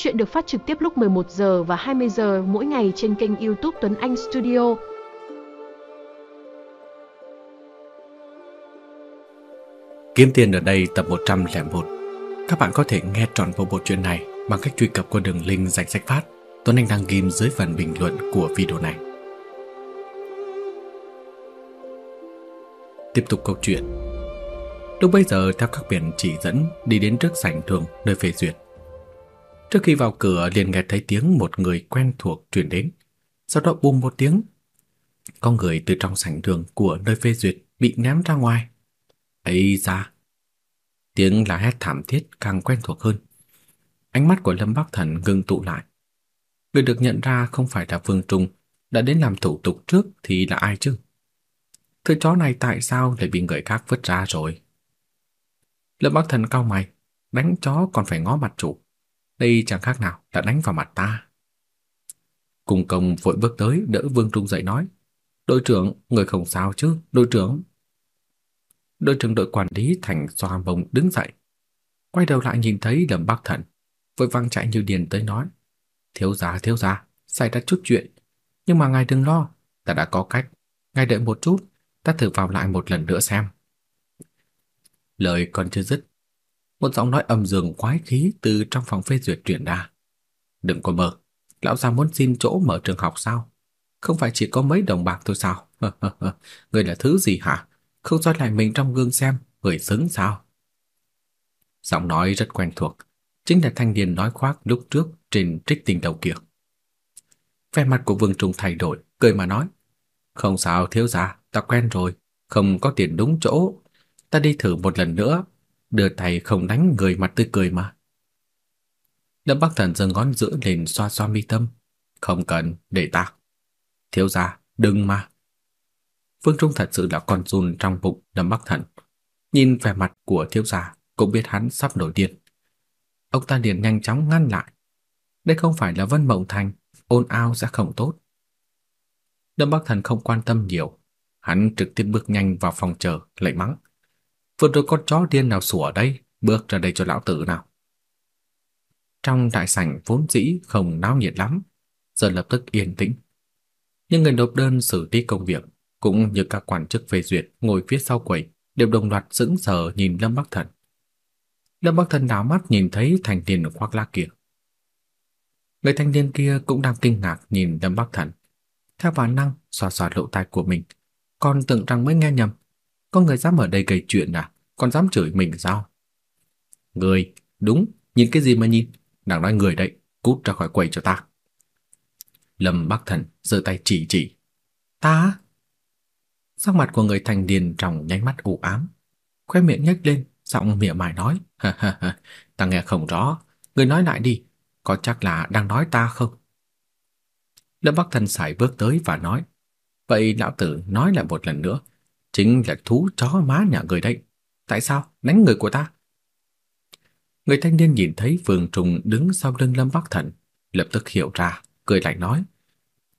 Chuyện được phát trực tiếp lúc 11 giờ và 20 giờ mỗi ngày trên kênh YouTube Tuấn Anh Studio. Kiếm tiền ở đây tập 101. Các bạn có thể nghe trọn bộ bộ truyện này bằng cách truy cập qua đường link danh sách phát Tuấn Anh đăng ghim dưới phần bình luận của video này. Tiếp tục câu chuyện. Lúc bây giờ, theo các biển chỉ dẫn, đi đến trước sảnh thường, nơi phê duyệt. Trước khi vào cửa liền nghe thấy tiếng một người quen thuộc truyền đến. Sau đó bùm một tiếng, có người từ trong sảnh đường của nơi phê duyệt bị ném ra ngoài. Ấy da! Tiếng là hét thảm thiết càng quen thuộc hơn. Ánh mắt của Lâm Bắc Thần ngưng tụ lại. Người được nhận ra không phải là Vương Trung, đã đến làm thủ tục trước thì là ai chứ? Thứ chó này tại sao lại bị người khác vứt ra rồi? Lâm Bắc Thần cau mày, đánh chó còn phải ngó mặt chủ. Đây chẳng khác nào là đánh vào mặt ta. Cùng công vội bước tới đỡ Vương Trung dậy nói, đội trưởng, người không sao chứ, đội trưởng. Đội trưởng đội quản lý thành xoa bông đứng dậy, quay đầu lại nhìn thấy lầm bác Thần, vội văng chạy như điền tới nói, thiếu gia, thiếu gia, xảy ra chút chuyện, nhưng mà ngài đừng lo, ta đã có cách, ngài đợi một chút, ta thử vào lại một lần nữa xem. Lời còn chưa dứt, một giọng nói âm dương quái khí từ trong phòng phê duyệt truyền ra. "Đừng có mơ, lão già muốn xin chỗ mở trường học sao? Không phải chỉ có mấy đồng bạc thôi sao? người là thứ gì hả? Không soi lại mình trong gương xem, người xứng sao?" Giọng nói rất quen thuộc, chính là thanh niên nói khoác lúc trước trên trích tình đầu kia. Vẻ mặt của Vương Trung thay đổi, cười mà nói: "Không sao thiếu gia, ta quen rồi, không có tiền đúng chỗ, ta đi thử một lần nữa, đưa tay không đánh người mặt tươi cười mà. Lâm Bắc Thần giơ ngón giữa lên xoa xoa mi tâm, không cần, để ta. Thiếu gia, đừng mà. Phương Trung thật sự là con run trong bụng Lâm Bắc Thần. Nhìn vẻ mặt của thiếu gia, cũng biết hắn sắp nổi điên. Ông ta liền nhanh chóng ngăn lại. Đây không phải là Vân Mộng Thành, ôn ao sẽ không tốt. Lâm Bắc Thần không quan tâm nhiều, hắn trực tiếp bước nhanh vào phòng chờ, lại mắng: Vừa rồi con chó điên nào sủa ở đây, bước ra đây cho lão tử nào. Trong đại sảnh vốn dĩ không náo nhiệt lắm, giờ lập tức yên tĩnh. Những người nộp đơn xử lý công việc cũng như các quan chức phê duyệt ngồi phía sau quầy đều đồng loạt sững sờ nhìn Lâm Bắc Thần. Lâm Bắc Thần đảo mắt nhìn thấy thành niên khoác lá kia. Người thanh niên kia cũng đang kinh ngạc nhìn Lâm Bắc Thần. Theo bản năng xoa xoa lỗ tai của mình, còn tưởng rằng mới nghe nhầm. Có người dám ở đây gây chuyện à? Còn dám chửi mình sao? Người, đúng, nhìn cái gì mà nhìn? Nàng nói người đấy, cút ra khỏi quầy cho ta. Lâm Bắc Thần giơ tay chỉ chỉ. Ta? Sắc mặt của người thành niên trong nháy mắt u ám, khóe miệng nhếch lên, giọng mỉa mai nói, ha ha ha, ta nghe không rõ, người nói lại đi, có chắc là đang nói ta không? Lâm Bắc Thần sải bước tới và nói, vậy lão tử nói lại một lần nữa, chính là thú chó má nhà người đấy. Tại sao đánh người của ta? Người thanh niên nhìn thấy Vương Trùng đứng sau lưng Lâm Bắc Thần, lập tức hiểu ra, cười lạnh nói: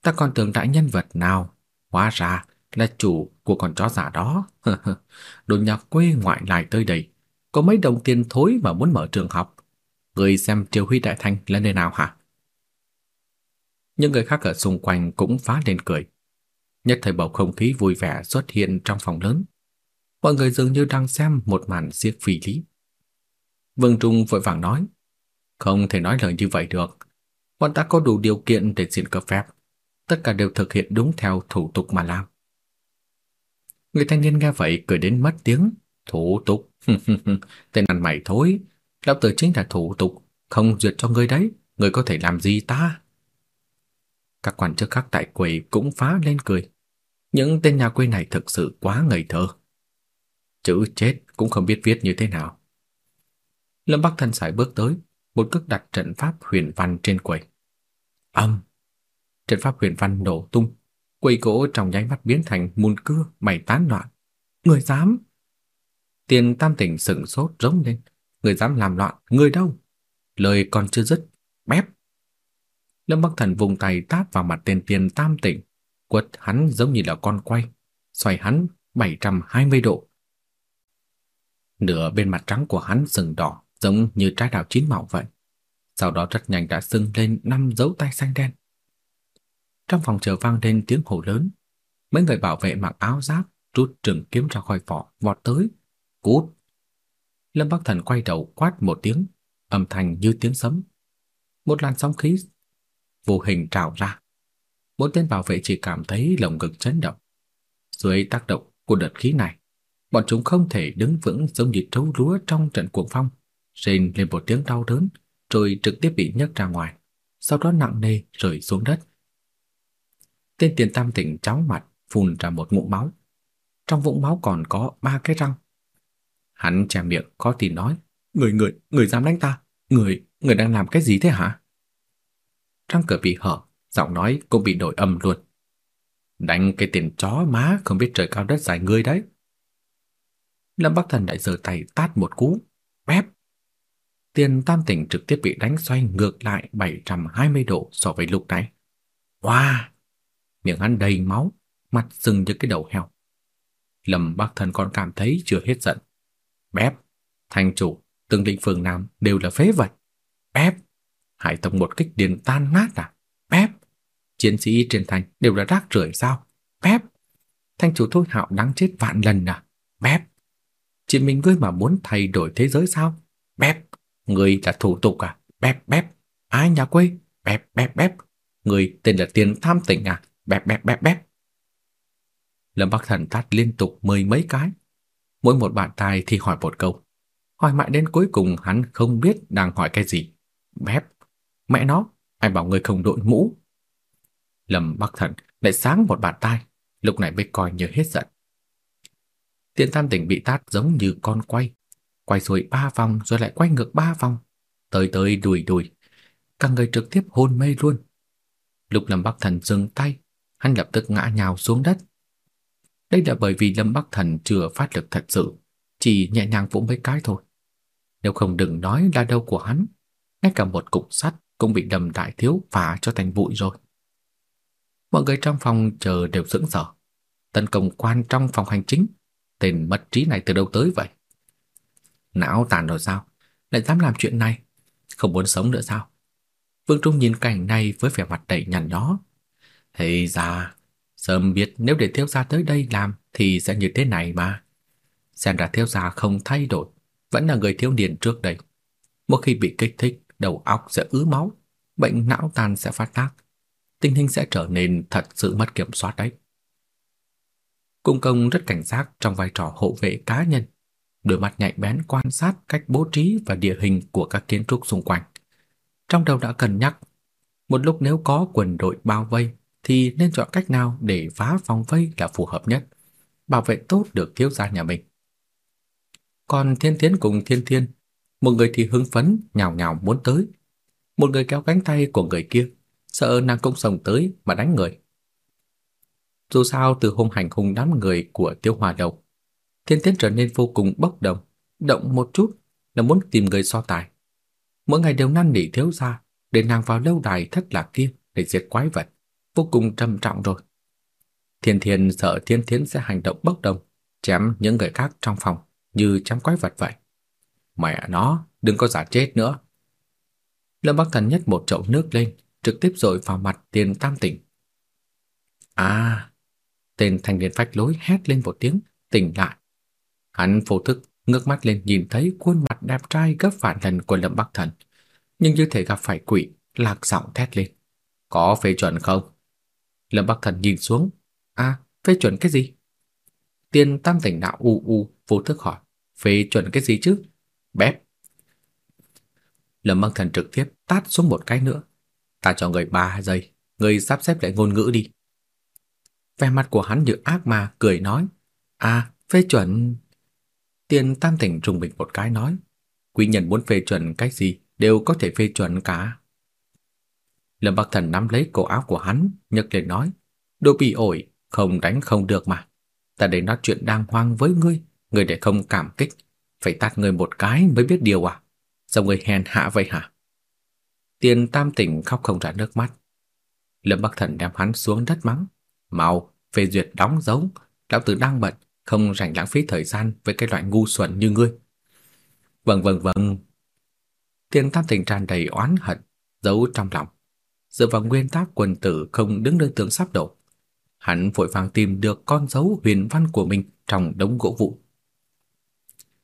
"Ta còn tưởng đại nhân vật nào, hóa ra là chủ của con chó giả đó. Đồ nhà quê ngoại lại tới đây, có mấy đồng tiền thối mà muốn mở trường học. Người xem Triều Huy Đại Thành là nơi nào hả?" Những người khác ở xung quanh cũng phá lên cười. Nhất thời bầu không khí vui vẻ xuất hiện trong phòng lớn. Mọi người dường như đang xem một màn siếc phi lý. Vương Trung vội vàng nói, không thể nói lời như vậy được. Bọn ta có đủ điều kiện để xin cấp phép. Tất cả đều thực hiện đúng theo thủ tục mà làm. Người thanh niên nghe vậy cười đến mất tiếng. Thủ tục? Tên ăn mày thối. Lão tử chính là thủ tục. Không duyệt cho ngươi đấy. Ngươi có thể làm gì ta? Các quan chức khác tại quầy cũng phá lên cười. Những tên nhà quê này thực sự quá ngây thơ. Chữ chết cũng không biết viết như thế nào. Lâm Bắc Thần sải bước tới, một cước đặt trận pháp huyền văn trên quầy. Âm. Trận pháp huyền văn nổ tung, quầy gỗ trong nháy mắt biến thành mùn cưa mày tán loạn. Người dám? Tiền Tam Tỉnh sững sốt rống lên, người dám làm loạn, người đâu? Lời còn chưa dứt, bép. Lâm Bắc Thần vùng tay tát vào mặt tên Tiền Tam Tỉnh, quật hắn giống như là con quay, xoay hắn 720 độ, Nửa bên mặt trắng của hắn sừng đỏ, giống như trái đào chín mọng vậy. sau đó rất nhanh đã sưng lên năm dấu tay xanh đen. Trong phòng chờ vang lên tiếng hô lớn, mấy người bảo vệ mặc áo giáp rút trường kiếm ra khỏi vỏ, vọt tới. Cút! Lâm Bắc Thần quay đầu quát một tiếng, âm thanh như tiếng sấm. Một làn sóng khí vô hình trào ra. Bốn tên bảo vệ chỉ cảm thấy lồng ngực chấn động. Dưới tác động của đợt khí này, bọn chúng không thể đứng vững giống như trấu lúa trong trận cuồng phong, rên lên một tiếng đau đớn, rồi trực tiếp bị nhấc ra ngoài, sau đó nặng nề rơi xuống đất. Tên tiền tam tỉnh chóng mặt, phun ra một ngụm máu. Trong vũng máu còn có ba cái răng. Hắn che miệng có tin nói, "Người người, người dám đánh ta? Người, người đang làm cái gì thế hả?" Răng cửa bị hở, giọng nói cũng bị đổi âm luôn. Đánh cái tiền chó má không biết trời cao đất dài ngươi đấy. Lâm Bắc Thần lại giơ tay tát một cú, bép. Tiền tam tỉnh trực tiếp bị đánh xoay ngược lại 720 độ so với lúc nãy. Wow! Miệng hắn đầy máu, mặt sưng như cái đầu heo. Lâm Bắc Thần còn cảm thấy chưa hết giận. Bép, thành chủ, từng định phường nam đều là phế vật. Bép, hải tông một kích điền tan nát à? Bép, chiến sĩ trên thành đều là rác rưởi sao? Bép, thanh chủ thôi hạo đáng chết vạn lần à? Bép, chỉ mình ngươi mà muốn thay đổi thế giới sao? Bép, ngươi là thủ tục à? Bép bép, ai nhà quê? Bép bép bép, ngươi tên là Tiền Tham Tỉnh à? Bép bép bép bép. Lâm Bắc Thần tát liên tục mười mấy cái. Mỗi một bạn tay thì hỏi một câu. Hỏi mãi đến cuối cùng hắn không biết đang hỏi cái gì. Bép. Mẹ nó, ai bảo người không đội mũ. Lâm Bắc Thần lại sáng một bàn tay. lúc này mới coi như hết giận. Tiện Tam Tỉnh bị tát giống như con quay, quay rồi ba vòng rồi lại quay ngược ba vòng, tới tới đùi đùi, cả người trực tiếp hôn mê luôn. Lúc Lâm Bắc Thần dừng tay, hắn lập tức ngã nhào xuống đất. Đây là bởi vì Lâm Bắc Thần chưa phát lực thật sự, chỉ nhẹ nhàng vỗ mấy cái thôi. Nếu không đừng nói là đâu của hắn, ngay cả một cục sắt cũng bị đầm đại thiếu phá cho thành bụi rồi. Mọi người trong phòng chờ đều sững sờ. Tấn công quan trong phòng hành chính, tên mất trí này từ đâu tới vậy? Não tàn rồi sao? Lại dám làm chuyện này? Không muốn sống nữa sao? Vương Trung nhìn cảnh này với vẻ mặt đầy nhăn nhó. Thì ra, sớm biết nếu để thiếu gia tới đây làm thì sẽ như thế này mà. Xem ra thiếu gia không thay đổi, vẫn là người thiếu niên trước đây. Một khi bị kích thích, đầu óc sẽ ứ máu, bệnh não tàn sẽ phát tác. Tình hình sẽ trở nên thật sự mất kiểm soát đấy. Cung công rất cảnh giác trong vai trò hộ vệ cá nhân, đôi mắt nhạy bén quan sát cách bố trí và địa hình của các kiến trúc xung quanh. Trong đầu đã cân nhắc, một lúc nếu có quân đội bao vây thì nên chọn cách nào để phá vòng vây là phù hợp nhất, bảo vệ tốt được thiếu gia nhà mình. Còn Thiên Tiến cùng Thiên Thiên, một người thì hưng phấn nhào nhào muốn tới, một người kéo cánh tay của người kia, sợ nàng cũng xông tới mà đánh người. Dù sao từ hôm hành hung đám người của Tiêu Hòa đầu, Thiên Tiết trở nên vô cùng bốc đồng, động một chút là muốn tìm người so tài. Mỗi ngày đều năn nỉ thiếu gia để nàng vào lâu đài thất lạc kia để diệt quái vật, vô cùng trầm trọng rồi. Thiên Thiên sợ Thiên Thiến sẽ hành động bốc đồng, chém những người khác trong phòng như chém quái vật vậy. Mẹ nó, đừng có giả chết nữa. Lâm Bắc Thần nhấc một chậu nước lên, trực tiếp dội vào mặt Tiền Tam Tỉnh. À, tên thanh niên phách lối hét lên một tiếng, tỉnh lại. Hắn vô thức ngước mắt lên nhìn thấy khuôn mặt đẹp trai gấp vạn lần của Lâm Bắc Thần, nhưng như thể gặp phải quỷ, lạc giọng thét lên. Có phê chuẩn không? Lâm Bắc Thần nhìn xuống. À, phê chuẩn cái gì? Tiên tam tỉnh đạo u u vô thức hỏi. Phê chuẩn cái gì chứ? Bép. Lâm Bắc Thần trực tiếp tát xuống một cái nữa. Ta cho người ba giây, người sắp xếp lại ngôn ngữ đi. Vẻ mặt của hắn như ác ma cười nói, "À, phê chuẩn." tiền Tam Thỉnh trùng bình một cái nói, "Quý nhân muốn phê chuẩn cái gì đều có thể phê chuẩn cả." Lâm Bắc Thần nắm lấy cổ áo của hắn, nhấc lên nói, "Đồ bị ổi, không đánh không được mà. Ta để nói chuyện đang hoang với ngươi, ngươi để không cảm kích, phải tát ngươi một cái mới biết điều à? Sao ngươi hèn hạ vậy hả?" Tiền Tam Tỉnh khóc không ra nước mắt. Lâm Bắc Thần đem hắn xuống đất mắng, "Mau, phê duyệt đóng dấu, lão tử đang bận, không rảnh lãng phí thời gian với cái loại ngu xuẩn như ngươi." "Vâng vâng vâng." Tiền Tam Tỉnh tràn đầy oán hận, giấu trong lòng. Dựa vào nguyên tắc quân tử không đứng nơi tường sắp đổ, hắn vội vàng tìm được con dấu huyền văn của mình trong đống gỗ vụn.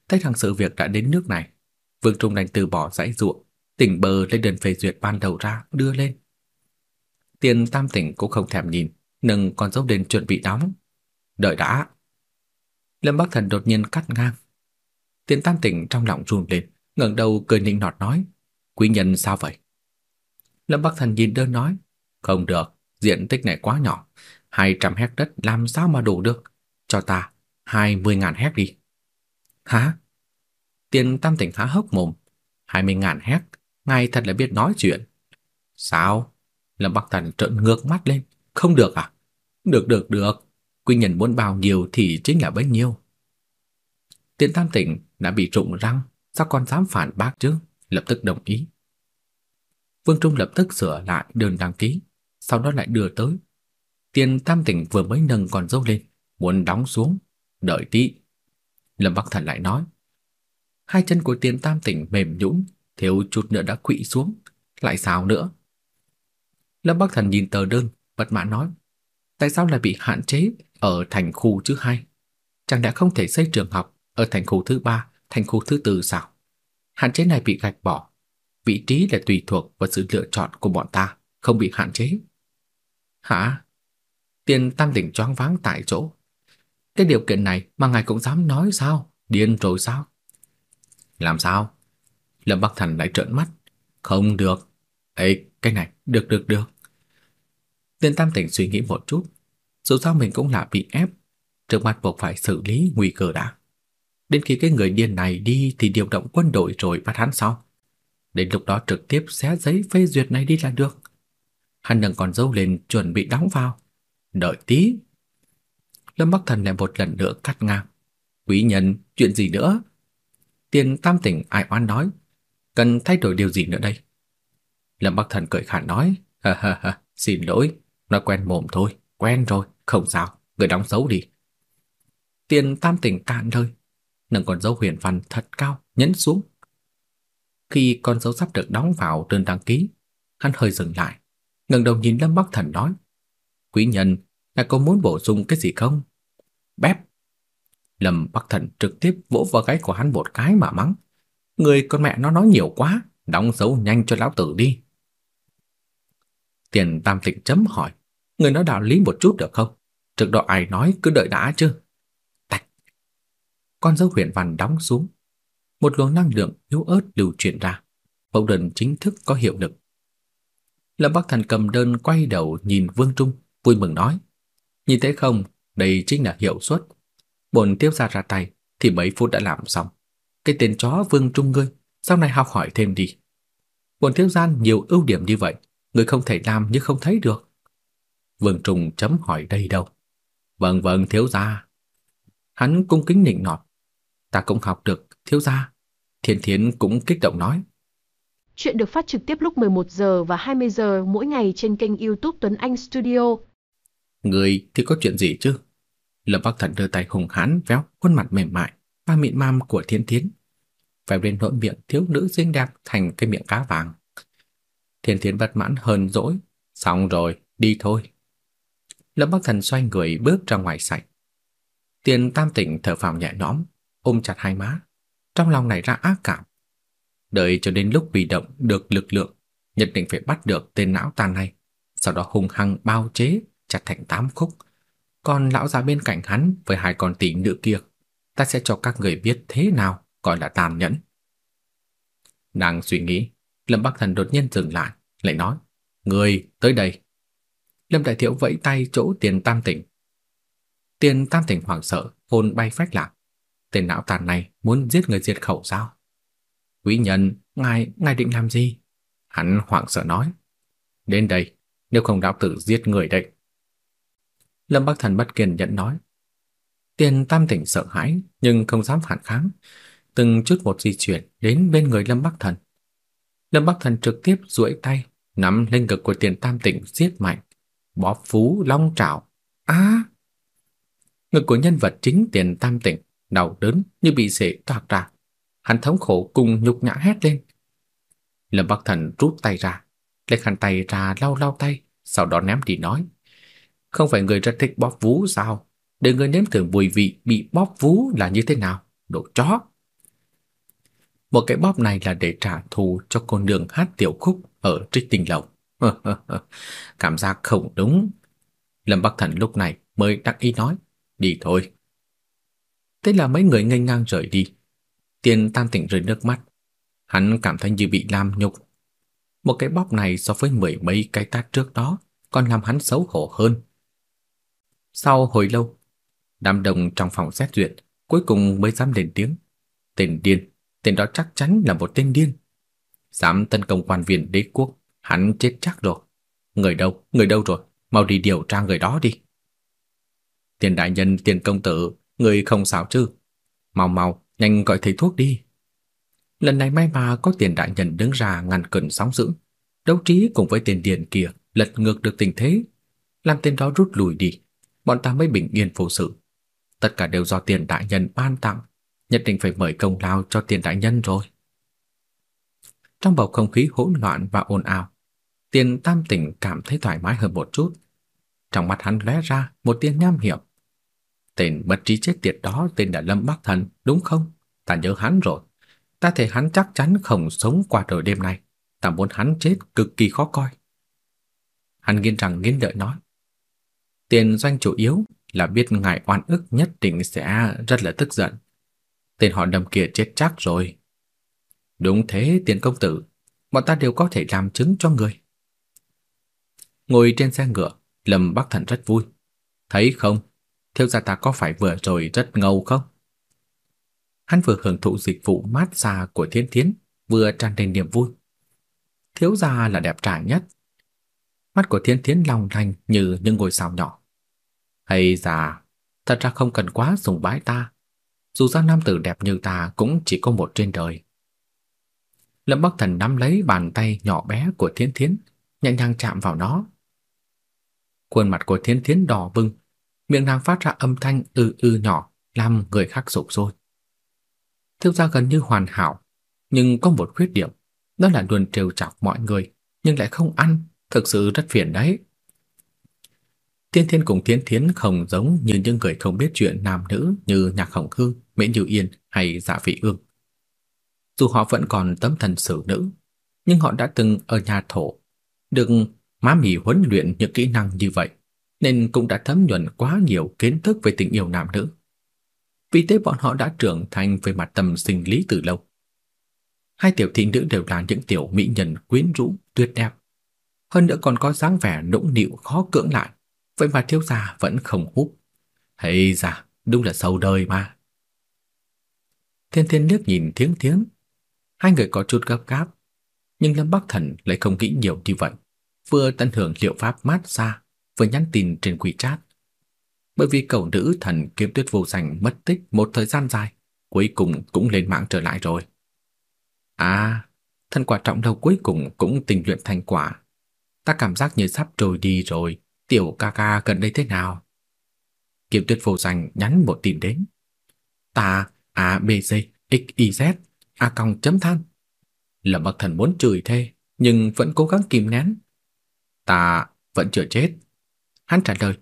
Thấy rằng sự việc đã đến nước này, Vương Trung đành từ bỏ dãy ruộng, tỉnh bờ lên đơn phê duyệt ban đầu ra đưa lên. Tiền Tam Tỉnh cũng không thèm nhìn, nâng con dấu đền chuẩn bị đóng. Đợi đã. Lâm Bắc Thần đột nhiên cắt ngang. Tiền Tam Tỉnh trong lòng run lên, ngẩng đầu cười nịnh nọt nói, quý nhân sao vậy? Lâm Bắc Thần nhìn đơn nói, không được, diện tích này quá nhỏ, 200 hectare đất làm sao mà đủ được, cho ta 20.000 hectare đi. Hả? Tiền Tam Tỉnh há hốc mồm, 20.000 hectare, ngài thật là biết nói chuyện. Sao? Lâm Bắc Thần trợn ngược mắt lên, không được à? Được được được, quy nhân muốn bao nhiêu thì chính là bấy nhiêu. Tiện Tam Tỉnh đã bị trụng răng, sao còn dám phản bác chứ? Lập tức đồng ý. Vương Trung lập tức sửa lại đơn đăng ký, sau đó lại đưa tới. Tiền Tam Tỉnh vừa mới nâng con dâu lên, muốn đóng xuống, đợi tí. Lâm Bắc Thần lại nói. Hai chân của Tiền Tam Tỉnh mềm nhũn, thiếu chút nữa đã quỵ xuống, lại sao nữa? Lâm Bắc Thần nhìn tờ đơn, bất mãn nói: "Tại sao lại bị hạn chế ở thành khu thứ hai? Chẳng lẽ không thể xây trường học ở thành khu thứ ba, thành khu thứ tư sao? Hạn chế này bị gạch bỏ, vị trí là tùy thuộc vào sự lựa chọn của bọn ta, không bị hạn chế." "Hả?" Tiền Tam đỉnh choáng váng tại chỗ. Cái điều kiện này mà ngài cũng dám nói sao? Điên rồi sao? Làm sao? Lâm Bắc Thần lại trợn mắt. Không được. Ê, cái này, được được được. tiên Tam Tỉnh suy nghĩ một chút. Dù sao mình cũng là bị ép. Trước mặt buộc phải xử lý nguy cơ đã. Đến khi cái người điên này đi thì điều động quân đội rồi bắt hắn sau. Đến lúc đó trực tiếp xé giấy phê duyệt này đi là được. Hắn đừng còn dâu lên chuẩn bị đóng vào. Đợi tí. Lâm Bắc Thần lại một lần nữa cắt ngang. Quý nhân, chuyện gì nữa? Tiền Tam Tỉnh ai oán nói. Cần thay đổi điều gì nữa đây? Lâm Bắc Thần cười khản nói. Ha ha ha, xin lỗi. nó quen mồm thôi. Quen rồi, không sao. Người đóng dấu đi. Tiền Tam Tỉnh cạn rơi, Nâng con dấu huyền văn thật cao, nhấn xuống. Khi con dấu sắp được đóng vào đơn đăng ký, hắn hơi dừng lại, ngẩng đầu nhìn Lâm Bắc Thần nói: "Quý nhân, là có muốn bổ sung cái gì không?" Bép. Lâm Bắc Thần trực tiếp vỗ vào gáy của hắn một cái mà mắng: "Người con mẹ nó nói nhiều quá, đóng dấu nhanh cho lão tử đi." Tiền Tam Tịnh chấm hỏi: "Người nói đạo lý một chút được không? Trực đó ai nói cứ đợi đã chứ?" Tạch. Con dấu huyền văn đóng xuống, một luồng năng lượng yếu ớt lưu chuyển ra, mẫu đơn chính thức có hiệu lực. Lâm Bắc thành cầm đơn quay đầu nhìn Vương Trung, vui mừng nói: "Nhìn thấy không, đây chính là hiệu suất. Bổn tiếp gia ra tay thì mấy phút đã làm xong. Cái tên chó Vương Trung ngươi, sau này học hỏi thêm đi. Bổn thiếu gia nhiều ưu điểm như vậy, ngươi không thể làm như không thấy được." Vương Trung chấm hỏi đây đâu. "Vâng vâng thiếu gia." Hắn cung kính nịnh nọt, "Ta cũng học được, thiếu gia." Thiên Thiến cũng kích động nói. Chuyện được phát trực tiếp lúc 11 giờ và 20 giờ mỗi ngày trên kênh YouTube Tuấn Anh Studio. Người thì có chuyện gì chứ? Lâm Bắc Thần đưa tay hùng hãn véo khuôn mặt mềm mại và mịn mam của Thiên Thiến. Vèo lên nỗi miệng thiếu nữ xinh đẹp thành cái miệng cá vàng. Thiên Thiến bất mãn hơn dỗi. Xong rồi, đi thôi. Lâm Bắc Thần xoay người bước ra ngoài sảnh. Tiền Tam Tỉnh thở phào nhẹ nhõm, ôm chặt hai má, trong lòng nảy ra ác cảm. Đợi cho đến lúc bị động được lực lượng, nhất định phải bắt được tên não tàn này, sau đó hung hăng bao chế, chặt thành tám khúc. Còn lão già bên cạnh hắn với hai con tỷ nữ kia, ta sẽ cho các người biết thế nào gọi là tàn nhẫn. Đang suy nghĩ, Lâm Bắc Thần đột nhiên dừng lại, lại nói: "Người tới đây." Lâm Đại Thiếu vẫy tay chỗ Tiền Tam Tỉnh. Tiền Tam Tỉnh hoảng sợ, hồn bay phách lạc. Tên não tàn này muốn giết người diệt khẩu sao? Quý nhân, ngài, ngài định làm gì? Hắn hoảng sợ nói. Đến đây, nếu không đạo tử giết người đây. Lâm Bắc Thần bất kiên nhẫn nói. Tiền Tam Tỉnh sợ hãi nhưng không dám phản kháng, từng chút một di chuyển đến bên người Lâm Bắc Thần. Lâm Bắc Thần trực tiếp duỗi tay, nắm lên ngực của Tiền Tam Tỉnh giết mạnh, bóp phú long trảo. A! ngực của nhân vật chính Tiền Tam Tỉnh đau đớn như bị sệ toạc ra. Hắn thống khổ cùng nhục nhã hét lên. Lâm Bắc Thần rút tay ra, lấy khăn tay ra lau lau tay, sau đó ném đi nói. Không phải người rất thích bóp vú sao? Để người nếm thử mùi vị bị bóp vú là như thế nào? Đồ chó! Một cái bóp này là để trả thù cho con đường hát tiểu khúc ở trích tinh lầu. Cảm giác không đúng. Lâm Bắc Thần lúc này mới đắc ý nói, đi thôi. Thế là mấy người ngây ngang rời đi. Tiền tam tỉnh rơi nước mắt. Hắn cảm thấy như bị làm nhục. Một cái bóp này so với mười mấy cái tát trước đó còn làm hắn xấu hổ hơn. Sau hồi lâu, đám đông trong phòng xét duyệt cuối cùng mới dám lên tiếng. Tên điên, tên đó chắc chắn là một tên điên. Dám tấn công quan viên đế quốc, hắn chết chắc rồi. Người đâu, người đâu rồi, mau đi điều tra người đó đi. Tiền đại nhân, tiền công tử, người không sao chứ? Mau mau, nhanh gọi thầy thuốc đi. Lần này may mà có tiền đại nhân đứng ra ngăn cơn sóng dữ, đấu trí cùng với tiền điền kia lật ngược được tình thế, làm tên đó rút lui đi, bọn ta mới bình yên vô sự. Tất cả đều do tiền đại nhân ban tặng, nhất định phải mời công lao cho tiền đại nhân rồi. Trong bầu không khí hỗn loạn và ồn ào, Tiền Tam Tỉnh cảm thấy thoải mái hơn một chút. Trong mắt hắn lóe ra một tia nham hiểm. Tên bất trí chết tiệt đó tên là Lâm Bắc Thần, đúng không? Ta nhớ hắn rồi. Ta thấy hắn chắc chắn không sống qua đời đêm nay. Ta muốn hắn chết cực kỳ khó coi. Hắn nghiến răng nghiến lợi nói. Tiền doanh chủ yếu là biết ngài oan ức nhất định sẽ rất là tức giận. Tên họ Lâm kia chết chắc rồi. Đúng thế, tiền công tử, bọn ta đều có thể làm chứng cho người. Ngồi trên xe ngựa, Lâm Bắc Thần rất vui. Thấy không, thiếu gia ta có phải vừa rồi rất ngầu không? Hắn vừa hưởng thụ dịch vụ mát xa của Thiên Thiến, vừa tràn đầy niềm vui. Thiếu gia là đẹp trai nhất. Mắt của Thiên Thiến long lanh như những ngôi sao nhỏ. Hay già, thật ra không cần quá sùng bái ta. Dù sao nam tử đẹp như ta cũng chỉ có một trên đời. Lâm Bắc Thần nắm lấy bàn tay nhỏ bé của Thiên Thiến, nhẹ nhàng chạm vào nó. Khuôn mặt của Thiên Thiến đỏ bừng, miệng nàng phát ra âm thanh ư ư nhỏ, làm người khác sụp sôi. Thiếu gia gần như hoàn hảo, nhưng có một khuyết điểm, đó là luôn trêu chọc mọi người, nhưng lại không ăn, thực sự rất phiền đấy. Thiên Thiên cùng Thiên Thiến không giống như những người không biết chuyện nam nữ như Nhạc Hồng hư Mễ Như Yên hay Dạ Vị Ương. Dù họ vẫn còn tấm thần xử nữ, nhưng họ đã từng ở nhà thổ, được má mì huấn luyện những kỹ năng như vậy, nên cũng đã thấm nhuần quá nhiều kiến thức về tình yêu nam nữ. Vì thế bọn họ đã trưởng thành về mặt tâm sinh lý từ lâu. Hai tiểu thị nữ đều là những tiểu mỹ nhân quyến rũ, tuyệt đẹp. Hơn nữa còn có dáng vẻ nũng nịu khó cưỡng lại, vậy mà thiếu gia vẫn không hút. Hay da, đúng là sâu đời mà. Thiên Thiên liếc nhìn Thiến Thiến, hai người có chút gấp gáp, nhưng Lâm Bắc Thần lại không nghĩ nhiều như vậy, vừa tận hưởng liệu pháp mát xa, vừa nhắn tin trên WeChat. Bởi vì cậu nữ thần kiếm tuyết vô danh mất tích một thời gian dài, cuối cùng cũng lên mạng trở lại rồi. À, thân quả trọng đầu cuối cùng cũng tình luyện thành quả. Ta cảm giác như sắp trôi đi rồi, tiểu ca ca gần đây thế nào? Kiếm tuyết vô danh nhắn một tin đến. Ta A B C X Y Z A còng chấm than. Lâm Bắc Thần muốn chửi thề nhưng vẫn cố gắng kìm nén. Ta vẫn chưa chết. Hắn trả lời,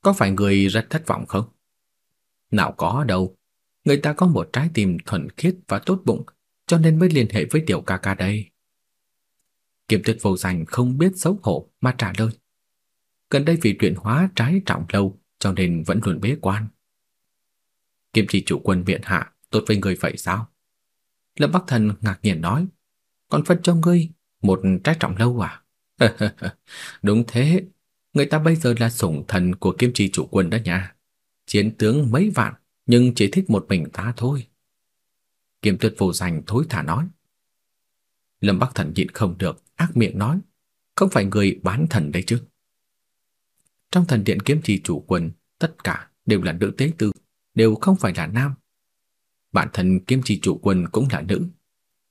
có phải người rất thất vọng không? Nào có đâu, người ta có một trái tim thuần khiết và tốt bụng, cho nên mới liên hệ với tiểu ca ca đây. Kiếm tuyệt vô danh không biết xấu hổ mà trả lời. Gần đây vì chuyển hóa trái trọng lâu cho nên vẫn luôn bế quan. Kiếm chỉ chủ quân viện hạ tốt với người vậy sao? Lâm Bắc Thần ngạc nhiên nói, còn phân cho ngươi một trái trọng lâu à? Đúng thế, người ta bây giờ là sủng thần của kiếm trì chủ quân đó nha. Chiến tướng mấy vạn, nhưng chỉ thích một mình ta thôi. Kiếm tuyệt vô danh thối thả nói. Lâm Bắc Thần nhịn không được, ác miệng nói, không phải người bán thần đấy chứ. Trong thần điện kiếm trì chủ quân, tất cả đều là nữ tế tử, đều không phải là nam. Bản thân kiếm trì chủ quân cũng là nữ.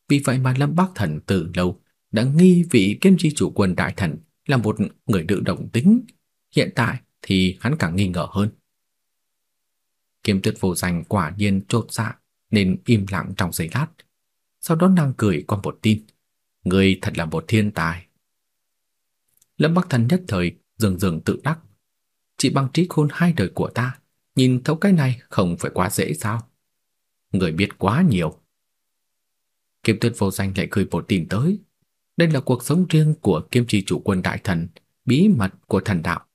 Vì vậy mà Lâm Bắc Thần từ lâu đã nghi vị kiếm trì chủ quân đại thần là một người nữ đồng tính. Hiện tại thì hắn càng nghi ngờ hơn. Kiếm tuyết vô danh quả nhiên trột dạ nên im lặng trong giây lát. Sau đó nàng cười qua một tin. Người thật là một thiên tài. Lâm Bắc Thần nhất thời dường dường tự đắc. Chỉ bằng trí khôn hai đời của ta, nhìn thấu cái này không phải quá dễ sao? Người biết quá nhiều. Kiếm tuyết vô danh lại cười một tin tới. Đây là cuộc sống riêng của kiếm trì chủ quân đại thần, bí mật của thần đạo.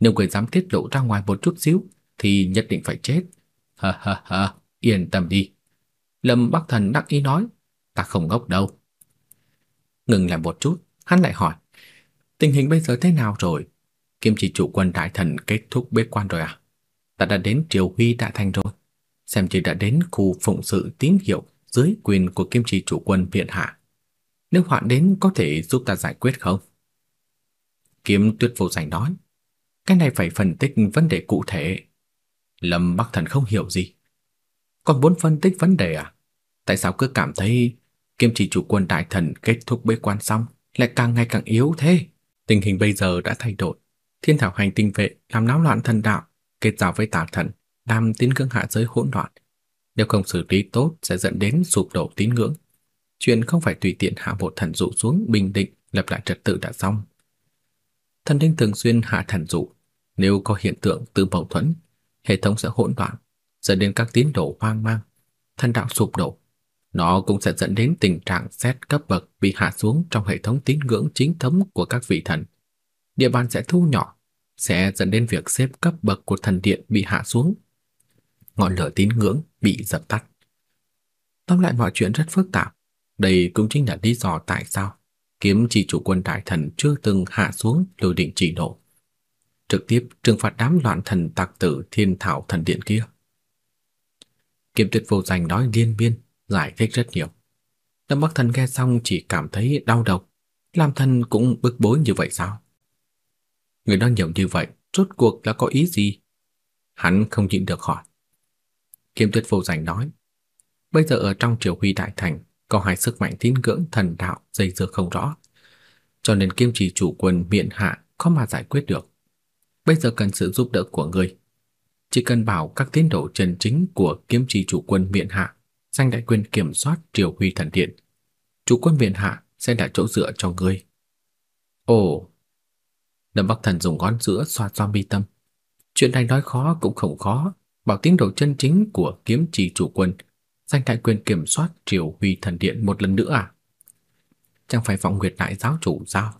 Nếu người dám tiết lộ ra ngoài một chút xíu, thì nhất định phải chết. Ha ha ha, yên tâm đi. Lâm Bắc Thần đắc ý nói, ta không ngốc đâu. Ngừng lại một chút, hắn lại hỏi, tình hình bây giờ thế nào rồi? Kim chỉ chủ quân đại thần kết thúc bế quan rồi à? Ta đã đến Triều Huy Đại Thành rồi. Xem chỉ đã đến khu phụng sự tín hiệu dưới quyền của Kim chỉ chủ quân viện hạ. Nếu hoạn đến có thể giúp ta giải quyết không? Kiếm tuyết vô giành nói, cái này phải phân tích vấn đề cụ thể. Lâm Bắc Thần không hiểu gì. Còn muốn phân tích vấn đề à? Tại sao cứ cảm thấy Kim chỉ chủ quân đại thần kết thúc bế quan xong lại càng ngày càng yếu thế? Tình hình bây giờ đã thay đổi. Thiên thảo hành tinh vệ làm náo loạn thần đạo, kết giao với tà thần, làm tín ngưỡng hạ giới hỗn loạn. Nếu không xử lý tốt sẽ dẫn đến sụp đổ tín ngưỡng. Chuyện không phải tùy tiện hạ một thần dụ xuống bình định lập lại trật tự đã xong. Thần linh thường xuyên hạ thần dụ, nếu có hiện tượng tự mâu thuẫn, hệ thống sẽ hỗn loạn, dẫn đến các tín đồ hoang mang, thần đạo sụp đổ. Nó cũng sẽ dẫn đến tình trạng xét cấp bậc bị hạ xuống trong hệ thống tín ngưỡng chính thống của các vị thần. Địa bàn sẽ thu nhỏ, sẽ dẫn đến việc xếp cấp bậc của thần điện bị hạ xuống. Ngọn lửa tín ngưỡng bị dập tắt. Tóm lại mọi chuyện rất phức tạp. Đây cũng chính là lý do tại sao kiếm chỉ chủ quân đại thần chưa từng hạ xuống lôi định chỉ nộ trực tiếp trừng phạt đám loạn thần tặc tử thiên thảo thần điện kia. Kiếm tuyệt vô danh nói liên biên, giải thích rất nhiều. Lâm Bắc Thần nghe xong chỉ cảm thấy đau đầu. Làm thần cũng bức bối như vậy sao? Người nói nhiều như vậy, rốt cuộc là có ý gì? Hắn không nhịn được hỏi. Kiếm Tuyết vô rảnh nói, bây giờ ở trong triều huy đại thành, có hai sức mạnh tín ngưỡng thần đạo dây dưa không rõ. Cho nên kiêm trì chủ quân miện hạ khó mà giải quyết được. Bây giờ cần sự giúp đỡ của người. Chỉ cần bảo các tín đồ chân chính của kiếm trì chủ quân miện hạ giành đại quyền kiểm soát triều huy thần điện. Chủ quân miện hạ sẽ là chỗ dựa cho người. Ồ! Lâm Bắc Thần dùng ngón giữa xoa xoa mi tâm. Chuyện này nói khó cũng không khó. Bảo tín đồ chân chính của kiếm trì chủ quân, giành đại quyền kiểm soát triều huy thần điện một lần nữa à? Chẳng phải vọng nguyệt đại giáo chủ sao?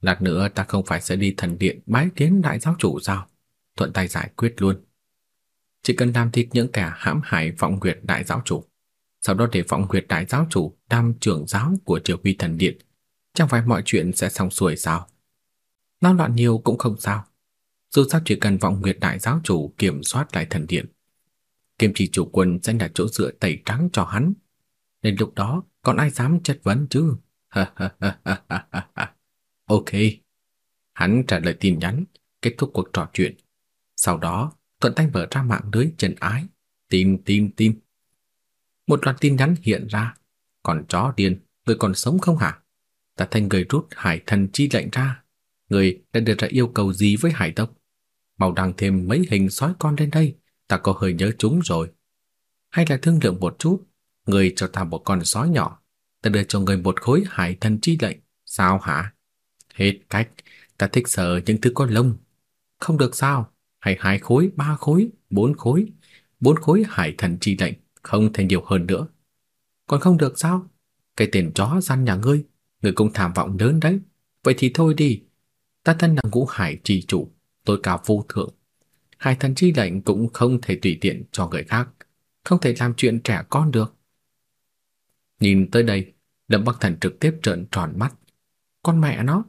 Lát nữa ta không phải sẽ đi thần điện bái kiến đại giáo chủ sao? Thuận tay giải quyết luôn. Chỉ cần làm thịt những kẻ hãm hại vọng nguyệt đại giáo chủ. Sau đó để vọng nguyệt đại giáo chủ đam trưởng giáo của triều huy thần điện. Chẳng phải mọi chuyện sẽ xong xuôi sao? Náo loạn nhiều cũng không sao. Dù sao chỉ cần vọng nguyệt đại giáo chủ kiểm soát lại thần điện. Kim trì chủ quân sẽ là chỗ dựa tẩy trắng cho hắn. Đến lúc đó còn ai dám chất vấn chứ? Ok. Hắn trả lời tin nhắn, kết thúc cuộc trò chuyện. Sau đó, thuận tay mở ra mạng lưới chân ái. Tin, tin, tin. Một loạt tin nhắn hiện ra. Còn chó điên, người còn sống không hả? Ta thành người rút hải thần chi lệnh ra. Người đã đưa ra yêu cầu gì với hải tộc? Mau đăng thêm mấy hình sói con lên đây. Ta có hơi nhớ chúng rồi. Hay là thương lượng một chút. Người cho ta một con sói nhỏ. Ta đưa cho người một khối hải thần chi lệnh. Sao hả? Hết cách, ta thích sợ những thứ có lông. Không được sao? Hay hai khối, ba khối, bốn khối, bốn khối hải thần chi lệnh, không thể nhiều hơn nữa. Còn không được sao? Cái tên chó gian nhà ngươi, ngươi cũng tham vọng lớn đấy. Vậy thì thôi đi. Ta thân là ngũ hải trì chủ, tôi cao vô thượng. Hải thần chi lệnh cũng không thể tùy tiện cho người khác, không thể làm chuyện trẻ con được. Nhìn tới đây, Lâm Bắc Thần trực tiếp trợn tròn mắt. Con mẹ nó,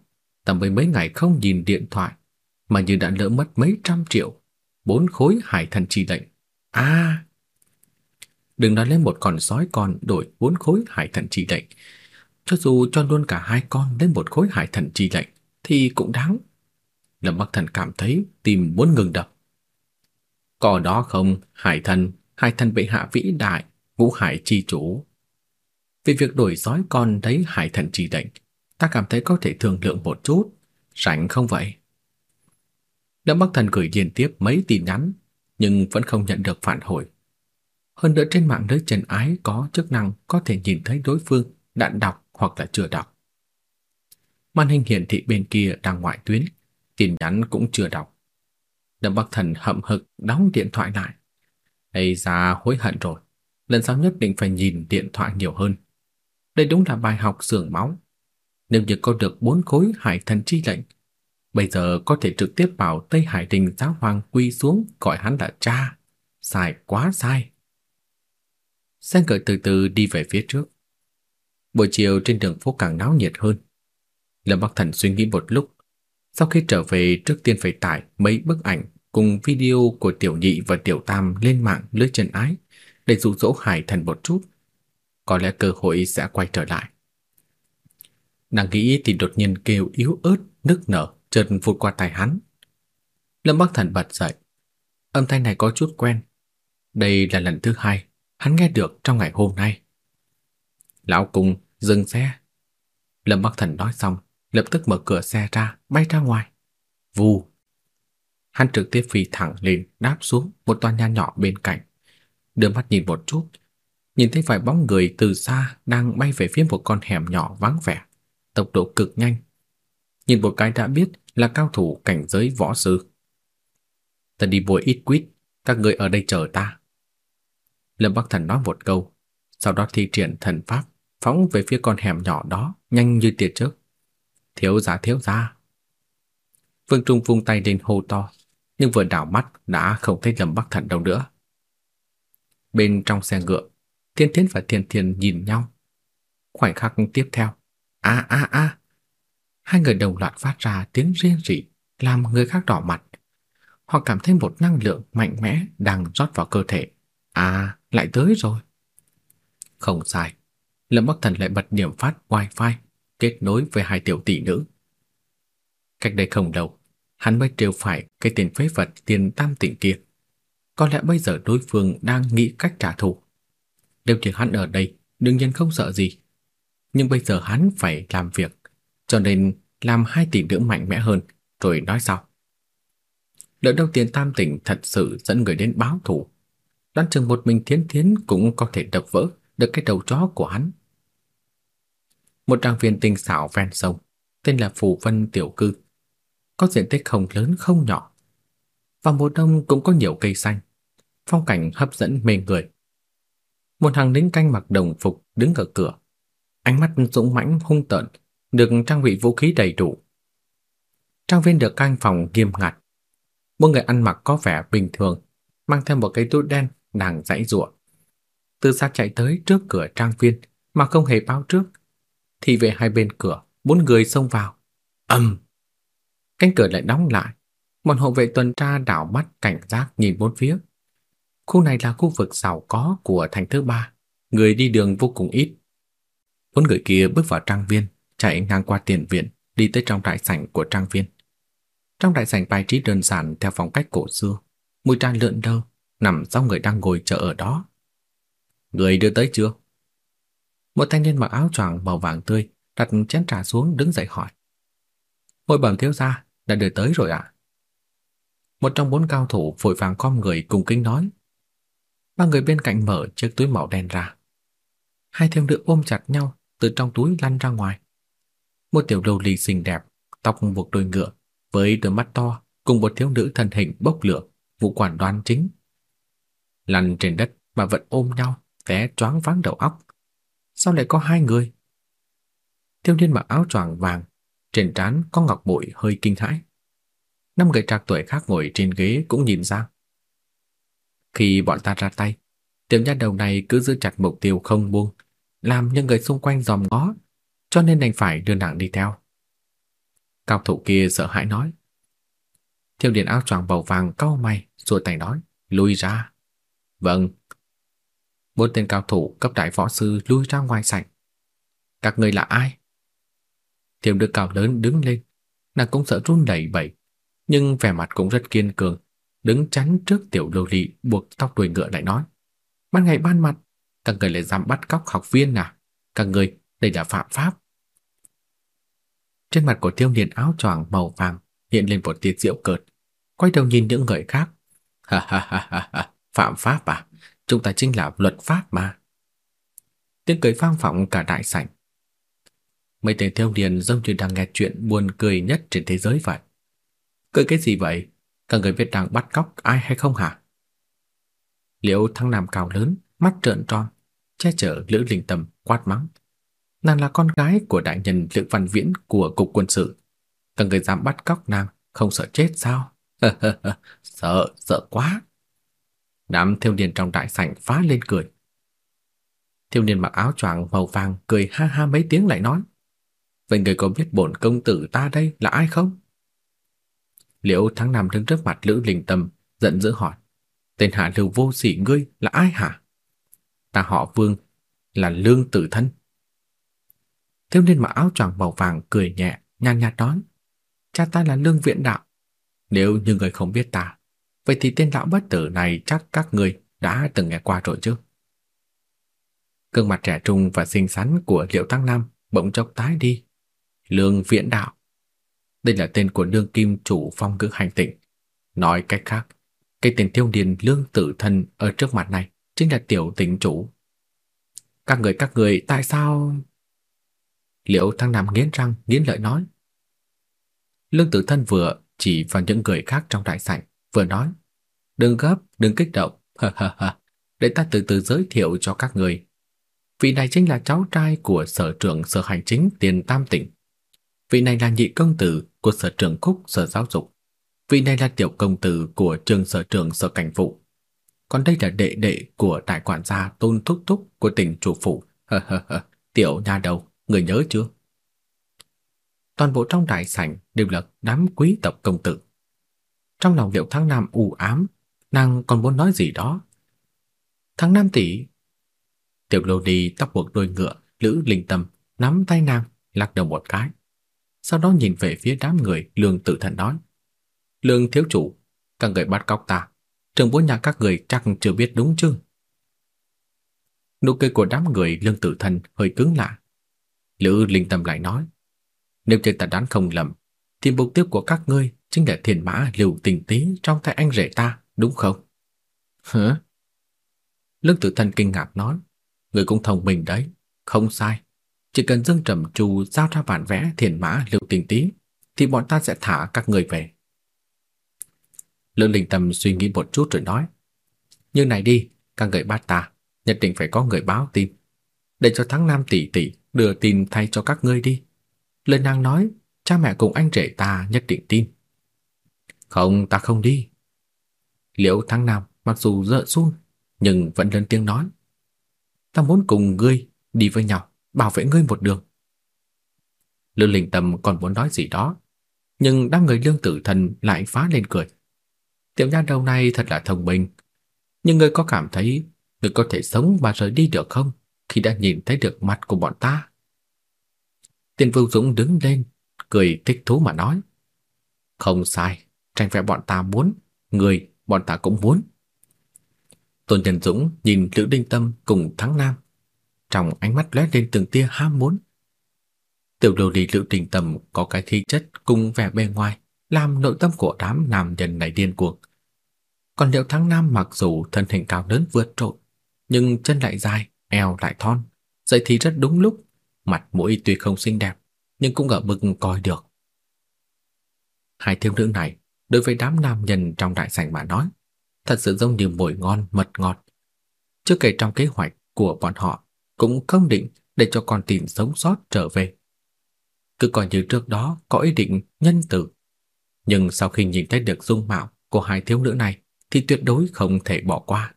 tầm mấy mấy ngày không nhìn điện thoại mà như đã lỡ mất mấy trăm triệu, bốn khối hải thần chi lệnh. À, đừng nói lên một con sói con đổi bốn khối hải thần chi lệnh, cho dù cho luôn cả hai con lên một khối hải thần chi lệnh thì cũng đáng. Lâm Bắc Thần cảm thấy tim muốn ngừng đập. Có đó không, hải thần, hải thần bệ hạ vĩ đại, ngũ hải chi chủ. Vì việc đổi giói con thấy hải thần chỉ định, ta cảm thấy có thể thương lượng một chút, rảnh không vậy? Lâm Bắc Thần gửi liên tiếp mấy tin nhắn, nhưng vẫn không nhận được phản hồi. Hơn nữa trên mạng lưới Trần Ái có chức năng có thể nhìn thấy đối phương đã đọc hoặc là chưa đọc. Màn hình hiển thị bên kia đang ngoại tuyến, tin nhắn cũng chưa đọc. Lâm Bắc Thần hậm hực đóng điện thoại lại. Ây ra hối hận rồi, lần sau nhất định phải nhìn điện thoại nhiều hơn. Đây đúng là bài học sưởng máu. Nếu như có được bốn khối hải thần chi lệnh, bây giờ có thể trực tiếp bảo Tây Hải Đình giáo hoàng quy xuống gọi hắn là cha. Sai quá sai. Xe cởi từ từ đi về phía trước. Buổi chiều trên đường phố càng náo nhiệt hơn. Lâm Bắc Thần suy nghĩ một lúc, sau khi trở về trước tiên phải tải mấy bức ảnh cùng video của Tiểu Nhị và Tiểu Tam lên mạng lưới chân ái để dụ dỗ Hải Thần một chút. Có lẽ cơ hội sẽ quay trở lại. Nàng nghĩ thì đột nhiên kêu yếu ớt, nức nở, chợt vụt qua tai hắn. Lâm Bắc Thần bật dậy. Âm thanh này có chút quen. Đây là lần thứ hai hắn nghe được trong ngày hôm nay. Lão cùng dừng xe. Lâm Bắc Thần nói xong, lập tức mở cửa xe ra, bay ra ngoài. Vù. Hắn trực tiếp phi thẳng lên, đáp xuống một tòa nhà nhỏ bên cạnh. Đưa mắt nhìn một chút, nhìn thấy vài bóng người từ xa đang bay về phía một con hẻm nhỏ vắng vẻ, tốc độ cực nhanh. Nhìn một cái đã biết là cao thủ cảnh giới võ sư. Ta đi bồi ít quýt, các người ở đây chờ ta. Lâm Bắc Thần nói một câu, sau đó thi triển thần pháp, phóng về phía con hẻm nhỏ đó, nhanh như tia chớp. Thiếu gia thiếu gia. Vương Trung vung tay lên hô to, nhưng vừa đảo mắt đã không thấy Lâm Bắc Thần đâu nữa. Bên trong xe ngựa, Thiên Thiến và Thiên Thiên nhìn nhau. Khoảnh khắc tiếp theo, a a a, hai người đồng loạt phát ra tiếng rên rỉ, làm người khác đỏ mặt. Họ cảm thấy một năng lượng mạnh mẽ đang rót vào cơ thể. À, lại tới rồi. Không sai, Lâm Bắc Thần lại bật điểm phát wifi kết nối với hai tiểu tỷ nữ. Cách đây không lâu, hắn mới trêu phải cái tiền phế vật tiền tam tịnh kia. Có lẽ bây giờ đối phương đang nghĩ cách trả thù. Nếu chỉ hắn ở đây, đương nhiên không sợ gì. Nhưng bây giờ hắn phải làm việc, cho nên làm hai tỷ nữ mạnh mẽ hơn, rồi nói sau. đợi đâu tiền tam tỉnh thật sự dẫn người đến báo thù. Đoán chừng một mình thiến thiến cũng có thể đập vỡ được cái đầu chó của hắn. Một trang viên tinh xảo ven sông, tên là Phủ Vân Tiểu Cư. Có diện tích không lớn không nhỏ. Vào mùa đông cũng có nhiều cây xanh, phong cảnh hấp dẫn mê người. Một hàng lính canh mặc đồng phục đứng ở cửa, ánh mắt dũng mãnh hung tợn, được trang bị vũ khí đầy đủ. Trang viên được canh phòng nghiêm ngặt. Một người ăn mặc có vẻ bình thường, mang theo một cái túi đen đang dãy giụa. Từ xa chạy tới trước cửa trang viên mà không hề báo trước. Thì về hai bên cửa, bốn người xông vào. Ầm. Cánh cửa lại đóng lại. Một hộ vệ tuần tra đảo mắt cảnh giác nhìn bốn phía. Khu này là khu vực giàu có của thành thứ ba, người đi đường vô cùng ít. Bốn người kia bước vào trang viên, chạy ngang qua tiền viện, đi tới trong đại sảnh của trang viên. Trong đại sảnh bài trí đơn giản theo phong cách cổ xưa, mùi trà lượn lờ, nằm sau người đang ngồi chờ ở đó. Người đưa tới chưa? Một thanh niên mặc áo choàng màu vàng tươi đặt chén trà xuống đứng dậy hỏi. Hội bẩm thiếu gia, đã đợi tới rồi ạ. Một trong bốn cao thủ vội vàng khom người cùng kính nói. Ba người bên cạnh mở chiếc túi màu đen ra. Hai thiếu nữ ôm chặt nhau từ trong túi lăn ra ngoài. Một tiểu đầu lì xinh đẹp, tóc buộc đôi ngựa, với đôi mắt to cùng một thiếu nữ thân hình bốc lửa, vụ quản đoan chính. Lăn trên đất mà vẫn ôm nhau, té choáng váng đầu óc. Sao lại có hai người? Thiếu niên mặc áo choàng vàng, trên trán có ngọc bội hơi kinh hãi. Năm người trạc tuổi khác ngồi trên ghế cũng nhìn ra. Khi bọn ta ra tay, tiểu nha đầu này cứ giữ chặt mục tiêu không buông, làm những người xung quanh dòm ngó, cho nên đành phải đưa nàng đi theo. Cao thủ kia sợ hãi nói. Thiếu niên áo choàng màu vàng cau mày, rồi tay nói, lui ra. Vâng. Bốn tên cao thủ cấp đại võ sư lui ra ngoài sảnh. Các người là ai? Thiểm nữ cao lớn đứng lên, nàng cũng sợ run đẩy bẩy, nhưng vẻ mặt cũng rất kiên cường, đứng chắn trước tiểu lưu ly buộc tóc đuôi ngựa lại nói: "Ban ngày ban mặt, các người lại dám bắt cóc học viên à? Các người, đây là phạm pháp." Trên mặt của thiếu niên áo choàng màu vàng hiện lên một tia giễu cợt, quay đầu nhìn những người khác. "Ha ha ha ha, ha phạm pháp à? Chúng ta chính là luật pháp mà." Tiếng cười vang vọng cả đại sảnh. Mấy tên thiếu niên giống như đang nghe chuyện buồn cười nhất trên thế giới vậy. Cười cái gì vậy? Các người biết đang bắt cóc ai hay không hả? Liễu Thăng Nam cao lớn, mắt trợn tròn, che chở Lữ Linh Tâm quát mắng. Nàng là con gái của đại nhân Lữ Văn Viễn của cục quân sự. Các người dám bắt cóc nàng, không sợ chết sao? sợ, sợ quá. Đám thiếu niên trong đại sảnh phá lên cười. Thiếu niên mặc áo choàng màu vàng cười ha ha mấy tiếng lại nói: "Vậy người có biết bổn công tử ta đây là ai không?" Liễu Thắng Nam đứng trước mặt Lữ Linh Tâm, giận dữ hỏi: "Tên hạ lưu vô sỉ ngươi là ai hả?" "Ta họ Vương, là Lương Tử Thân." Thiếu niên mặc áo choàng màu vàng cười nhẹ, nhàn nhạt nói: "Cha ta là Lương Viện Đạo, nếu như người không biết ta, vậy thì tên lão bất tử này chắc các người đã từng nghe qua rồi chứ?" Gương mặt trẻ trung và xinh xắn của Liễu Tăng Nam bỗng chốc tái đi. Lương Viễn Đạo. Đây là tên của đương kim chủ phong ngữ hành tịnh. Nói cách khác, cái tên tiêu điền lương tử thân ở trước mặt này chính là tiểu tỉnh chủ. Các người các người tại sao... Liễu Thăng Nam nghiến răng, nghiến lợi nói. Lương tử thân vừa chỉ vào những người khác trong đại sảnh, vừa nói. Đừng gấp, đừng kích động, ha ha ha, để ta từ từ giới thiệu cho các người Vị này chính là cháu trai của sở trưởng sở hành chính tiền tam tỉnh. Vị này là nhị công tử của sở trưởng khúc sở giáo dục. Vị này là tiểu công tử của trường sở trưởng sở cảnh vụ. Còn đây là đệ đệ của đại quản gia tôn thúc thúc của tỉnh chủ phủ. tiểu nhà đầu, người nhớ chưa? Toàn bộ trong đại sảnh đều là đám quý tộc công tử. Trong lòng Liễu Thắng Nam u ám, nàng còn muốn nói gì đó. Thắng Nam tỷ Tiểu lô đi tóc buộc đuôi ngựa, Lữ Linh Tâm nắm tay nàng, lắc đầu một cái. Sau đó nhìn về phía đám người, Lương Tử Thần nói: "Lương thiếu chủ, các người bắt cóc ta, trường bố nhà các người chắc chưa biết đúng chứ?" Nụ cười của đám người Lương Tử Thần hơi cứng lại. Lữ Linh Tâm lại nói: "Nếu như ta đoán không lầm, thì mục tiêu của các ngươi chính là thiền mã Lưu Tình Tý trong tay anh rể ta, đúng không?" "Hả?" Lương Tử Thần kinh ngạc nói: Người cũng thông minh đấy, không sai. Chỉ cần Dương Trầm Trù giao ra bản vẽ thiền mã lưu tình tí, thì bọn ta sẽ thả các người về. Lương Linh Tâm suy nghĩ một chút rồi nói, như này đi, các người bắt ta, nhất định phải có người báo tin. Để cho tháng Nam tỷ tỷ đưa tin thay cho các ngươi đi. Lời nàng nói, cha mẹ cùng anh rể ta nhất định tin. Không, ta không đi. Liễu thắng Nam mặc dù dợ run, nhưng vẫn lên tiếng nói ta muốn cùng ngươi đi với nhau, bảo vệ ngươi một đường. lương Linh Tâm còn muốn nói gì đó, nhưng đám người lương tử thần lại phá lên cười. Tiểu nha đầu này thật là thông minh, nhưng ngươi có cảm thấy ngươi có thể sống và rời đi được không khi đã nhìn thấy được mặt của bọn ta? Tiên Vưu Dũng đứng lên, cười thích thú mà nói. Không sai, Chẳng phải bọn ta muốn, người bọn ta cũng muốn. Tôn Nhân Dũng nhìn Lữ Đinh Tâm cùng Thắng Nam, trong ánh mắt lóe lên từng tia ham muốn. Tiểu đồ đi Lữ Đinh Tâm có cái khí chất cùng vẻ bề ngoài, làm nội tâm của đám nam nhân này điên cuồng. Còn Liễu Thắng Nam mặc dù thân hình cao lớn vượt trội, nhưng chân lại dài, eo lại thon, dậy thì rất đúng lúc, mặt mũi tuy không xinh đẹp, nhưng cũng ở mức coi được. Hai thiếu nữ này, đối với đám nam nhân trong đại sảnh mà nói, thật sự giống như mồi ngon mật ngọt. Chưa kể trong kế hoạch của bọn họ cũng không định để cho con tin sống sót trở về. Cứ coi như trước đó có ý định nhân tử, nhưng sau khi nhìn thấy được dung mạo của hai thiếu nữ này thì tuyệt đối không thể bỏ qua.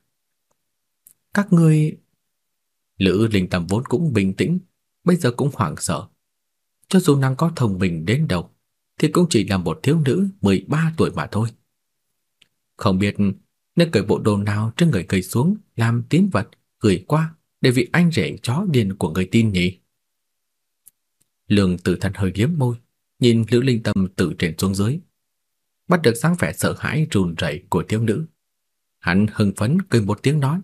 Các ngươi Lữ Linh Tâm vốn cũng bình tĩnh, bây giờ cũng hoảng sợ. Cho dù nàng có thông minh đến đâu thì cũng chỉ là một thiếu nữ 13 tuổi mà thôi. Không biết nên cởi bộ đồ nào trên người cởi xuống làm tín vật gửi qua để vị anh rể chó điên của người tin nhỉ? Lương Tử Thần hơi liếm môi, nhìn Lữ Linh Tâm từ trên xuống dưới, bắt được dáng vẻ sợ hãi run rẩy của thiếu nữ. Hắn hưng phấn cười một tiếng nói: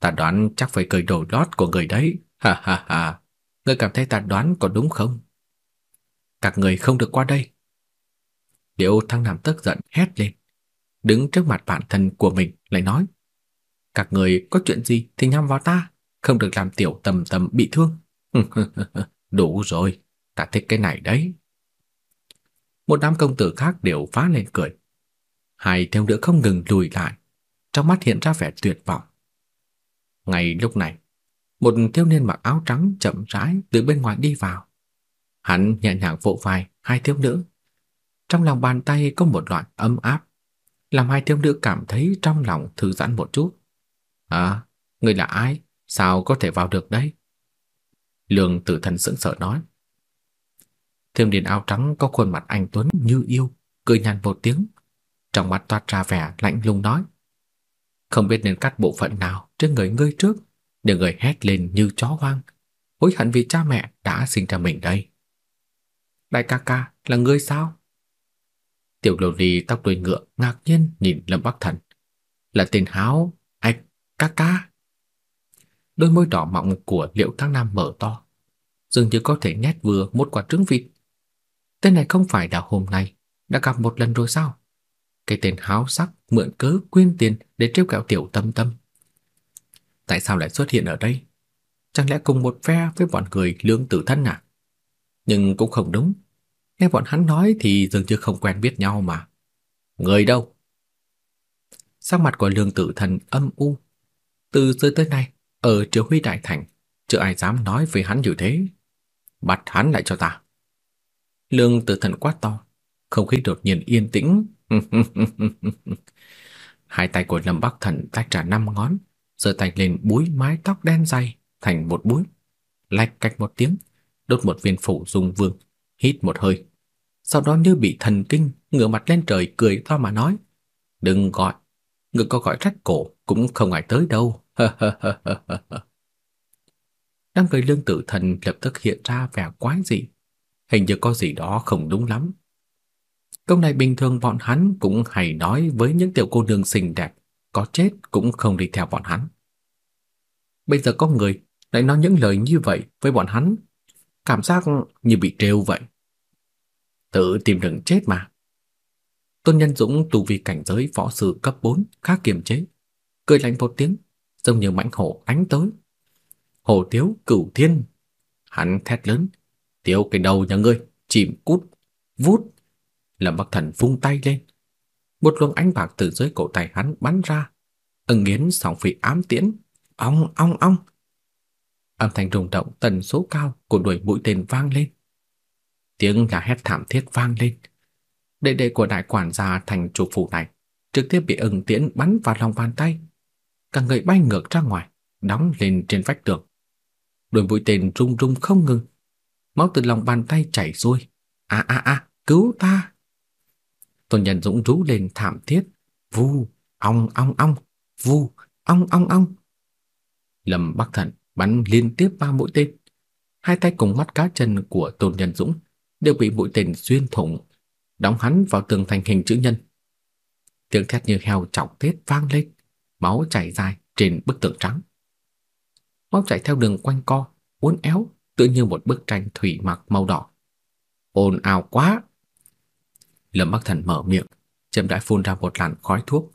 "Ta đoán chắc phải cởi đồ lót của người đấy, ha ha ha. Ngươi cảm thấy ta đoán có đúng không?" Các người không được qua đây. Liễu Thăng Nam tức giận hét lên đứng trước mặt bạn thân của mình lại nói: "Các người có chuyện gì thì nhắm vào ta, không được làm tiểu tầm tầm bị thương." "Đủ rồi, ta thích cái này đấy. Một đám công tử khác đều phá lên cười. Hai thiếu nữ không ngừng lùi lại, trong mắt hiện ra vẻ tuyệt vọng. Ngay lúc này, một thiếu niên mặc áo trắng chậm rãi từ bên ngoài đi vào. Hắn nhẹ nhàng vỗ vai hai thiếu nữ. Trong lòng bàn tay có một loại ấm áp, làm hai thiếu nữ cảm thấy trong lòng thư giãn một chút. À, người là ai? Sao có thể vào được đây? Lương tử thần sững sờ nói. Thiêm điện áo trắng có khuôn mặt anh tuấn như yêu, cười nhàn một tiếng, trong mắt toát ra vẻ lạnh lùng nói: "Không biết nên cắt bộ phận nào trên người ngươi trước, để người hét lên như chó hoang, hối hận vì cha mẹ đã sinh ra mình đây." "Đại ca ca, là ngươi sao?" Tiểu lô ly tóc đuôi ngựa ngạc nhiên nhìn Lâm Bắc Thần. "Là tên Háo, ạch, ca ca." Đôi môi đỏ mọng của Liễu Thăng Nam mở to, dường như có thể nhét vừa một quả trứng vịt. Tên này không phải đã hôm nay đã gặp một lần rồi sao? Cái tên háo sắc mượn cớ quyên tiền để trêu ghẹo tiểu tâm tâm. Tại sao lại xuất hiện ở đây? Chẳng lẽ cùng một phe với bọn người lương tử thân à? Nhưng cũng không đúng. Nghe bọn hắn nói thì dường như không quen biết nhau mà. Người đâu? Sắc mặt của lương tử thần âm u. Từ xưa tới nay, ở triều huy đại thành, chưa ai dám nói với hắn như thế. Bắt hắn lại cho ta. Lương tử thần quát to. Không khí đột nhiên yên tĩnh. Hai tay của Lâm Bắc Thần tách ra năm ngón, giơ tay lên búi mái tóc đen dày thành một búi. Lạch cạch một tiếng, đốt một viên phủ dùng vương, hít một hơi. Sau đó như bị thần kinh, ngửa mặt lên trời cười to mà nói: "Đừng gọi, người có gọi rách cổ cũng không ai tới đâu." Đám người lương tử thần lập tức hiện ra vẻ quái dị. Hình như có gì đó không đúng lắm. Câu này bình thường bọn hắn cũng hay nói với những tiểu cô nương xinh đẹp, có chết cũng không đi theo bọn hắn. Bây giờ có người lại nói những lời như vậy với bọn hắn, cảm giác như bị trêu vậy. Tự tìm đường chết mà. Tôn Nhân Dũng tu vi cảnh giới võ sư cấp 4 khá kiềm chế, cười lạnh một tiếng, giống như mãnh hổ ánh tới. Hổ Tiếu Cửu Thiên, hắn thét lớn, "Tiêu cái đầu nhà ngươi, chìm cút, vút." Lâm Bắc Thần vung tay lên, một luồng ánh bạc từ dưới cổ tay hắn bắn ra, ưng nghiến sóng phi ám tiễn, ong ong ong. Âm thanh rung động tần số cao của đuổi mũi tên vang lên. Tiếng là hét thảm thiết vang lên. Đệ đệ của đại quản gia thành chủ phủ này trực tiếp bị ưng tiễn bắn vào lòng bàn tay. Cả người bay ngược ra ngoài, đóng lên trên vách tường. Đuổi mũi tên rung rung không ngừng. Máu từ lòng bàn tay chảy xuôi. A a a, cứu ta! Tôn Nhân Dũng rú lên thảm thiết, vu, ong ong ong, vu, ong ong ong. Lâm Bắc Thần bắn liên tiếp ba mũi tên. Hai tay cùng mắt cá chân của Tôn Nhân Dũng đều bị mũi tên xuyên thủng, đóng hắn vào tường thành hình chữ nhân. Tiếng thét như heo chọc tết vang lên, máu chảy dài trên bức tường trắng. Máu chảy theo đường quanh co, uốn éo, tựa như một bức tranh thủy mặc màu đỏ. Ồn ào quá! Lâm Bắc Thần mở miệng, chậm rãi phun ra một làn khói thuốc.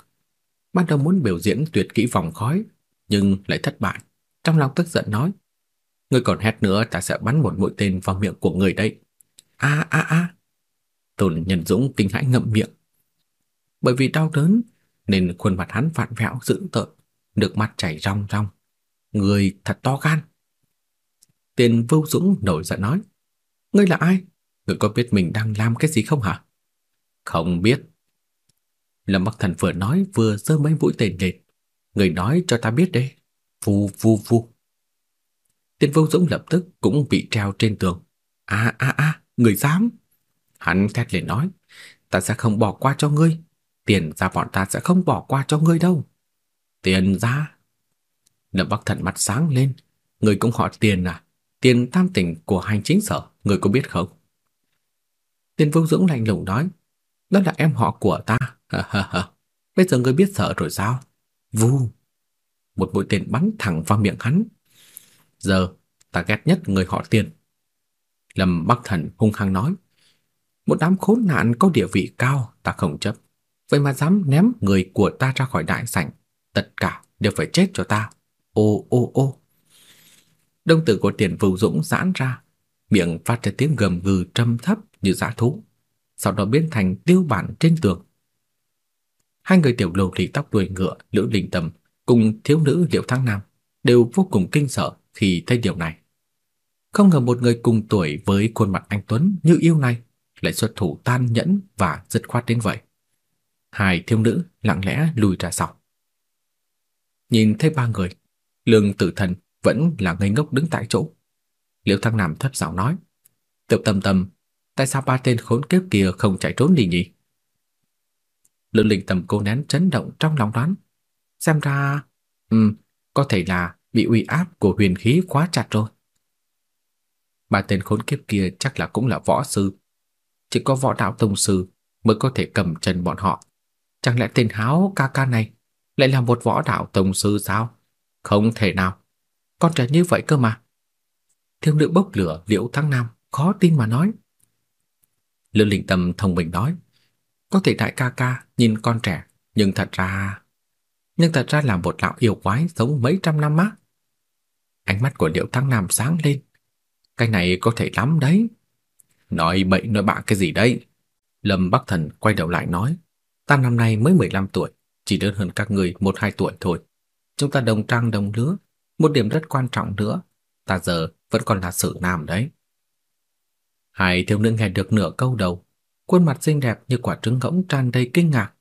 Ban đầu muốn biểu diễn tuyệt kỹ vòng khói, nhưng lại thất bại. Trong lòng tức giận nói: "Ngươi còn hét nữa, ta sẽ bắn một mũi tên vào miệng của ngươi đấy." A a a. Tôn Nhân Dũng kinh hãi ngậm miệng. Bởi vì đau đớn nên khuôn mặt hắn vặn vẹo dữ tợn, nước mắt chảy ròng ròng. Người thật to gan. Tiền Vưu Dũng nổi giận nói: "Ngươi là ai? Ngươi có biết mình đang làm cái gì không hả?" Không biết. Lâm Bắc Thần vừa nói vừa giơ mấy mũi tên lên. Người nói cho ta biết đi Vù vù vù. Tiên Vô Dũng lập tức cũng bị treo trên tường. A a a, người dám? Hắn thét lên nói, ta sẽ không bỏ qua cho ngươi. Tiền gia bọn ta sẽ không bỏ qua cho ngươi đâu. Tiền gia. Lâm Bắc Thần mặt sáng lên, người cũng họ tiền à? Tiền tam tỉnh của hành chính sở, người có biết không? Tiên Vô Dũng lạnh lùng nói, đó là em họ của ta. Bây giờ ngươi biết sợ rồi sao? Vu. Một mũi tên bắn thẳng vào miệng hắn. Giờ ta ghét nhất người họ Tiền. Lâm Bắc Thần hung hăng nói. Một đám khốn nạn có địa vị cao ta không chấp. Vậy mà dám ném người của ta ra khỏi đại sảnh. Tất cả đều phải chết cho ta. Ô ô ô. Đông tử của Tiền Vưu Dũng giãn ra. miệng phát ra tiếng gầm gừ trầm thấp như dã thú, sau đó biến thành tiêu bản trên tường. Hai người tiểu lầu thì tóc đuôi ngựa Lữ Linh Tâm cùng thiếu nữ Liễu Thăng Nam đều vô cùng kinh sợ khi thấy điều này. Không ngờ một người cùng tuổi với khuôn mặt anh tuấn như yêu này lại xuất thủ tan nhẫn và dứt khoát đến vậy. Hai thiếu nữ lặng lẽ lùi ra sau. Nhìn thấy ba người, Lương Tử Thần vẫn là ngây ngốc đứng tại chỗ. Liễu Thăng Nam thấp giọng nói: "Tiểu Tâm Tâm, tại sao ba tên khốn kiếp kia không chạy trốn đi nhỉ?" Lương Linh Tâm cô nén chấn động trong lòng đoán, xem ra, ừm, có thể là bị uy áp của huyền khí quá chặt rồi. Ba tên khốn kiếp kia chắc là cũng là võ sư, chỉ có võ đạo tông sư mới có thể cầm chân bọn họ. Chẳng lẽ tên háo ca ca này lại là một võ đạo tông sư sao? Không thể nào. Con trẻ như vậy cơ mà. Thiếu nữ bốc lửa Liễu Thăng Nam khó tin mà nói. Lương Linh Tâm thông minh nói, có thể đại ca ca nhìn con trẻ, nhưng thật ra nhưng thật ra là một lão yêu quái sống mấy trăm năm á. Ánh mắt của Liễu Thăng Nam sáng lên. Cái này có thể lắm đấy. Nói bậy nói bạ cái gì đấy? Lâm Bắc Thần quay đầu lại nói, ta năm nay mới 15 tuổi, chỉ lớn hơn các người một hai tuổi thôi. Chúng ta đồng trang đồng lứa, một điểm rất quan trọng nữa, ta giờ vẫn còn là sự nam đấy. Hai thiếu nữ nghe được nửa câu đầu, khuôn mặt xinh đẹp như quả trứng ngỗng tràn đầy kinh ngạc.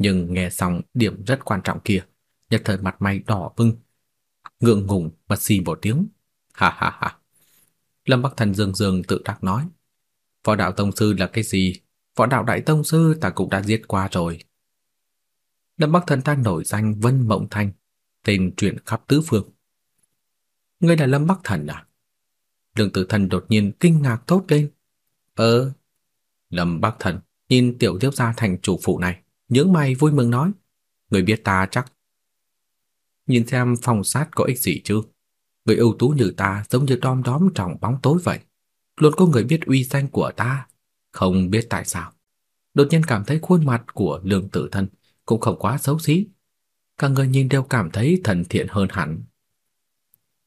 Nhưng nghe xong điểm rất quan trọng kia, nhất thời mặt mày đỏ bừng, ngượng ngùng mà xì một tiếng. Ha ha ha. Lâm Bắc Thần dương dương tự đắc nói, võ đạo tông sư là cái gì? Võ đạo đại tông sư ta cũng đã giết qua rồi. Lâm Bắc Thần ta nổi danh Vân Mộng thanh tên truyền khắp tứ phương. Ngươi là Lâm Bắc Thần à? Lương Tử Thần đột nhiên kinh ngạc thốt lên. Ờ, Lâm Bắc Thần nhìn tiểu thiếu gia thành chủ phụ này, nhướng mày vui mừng nói, người biết ta chắc. Nhìn xem phòng sát có ích gì chứ? Người ưu tú như ta giống như đom đóm trong bóng tối vậy. Luôn có người biết uy danh của ta, không biết tại sao. Đột nhiên cảm thấy khuôn mặt của lương tử thân cũng không quá xấu xí. Cả người nhìn đều cảm thấy thần thiện hơn hẳn.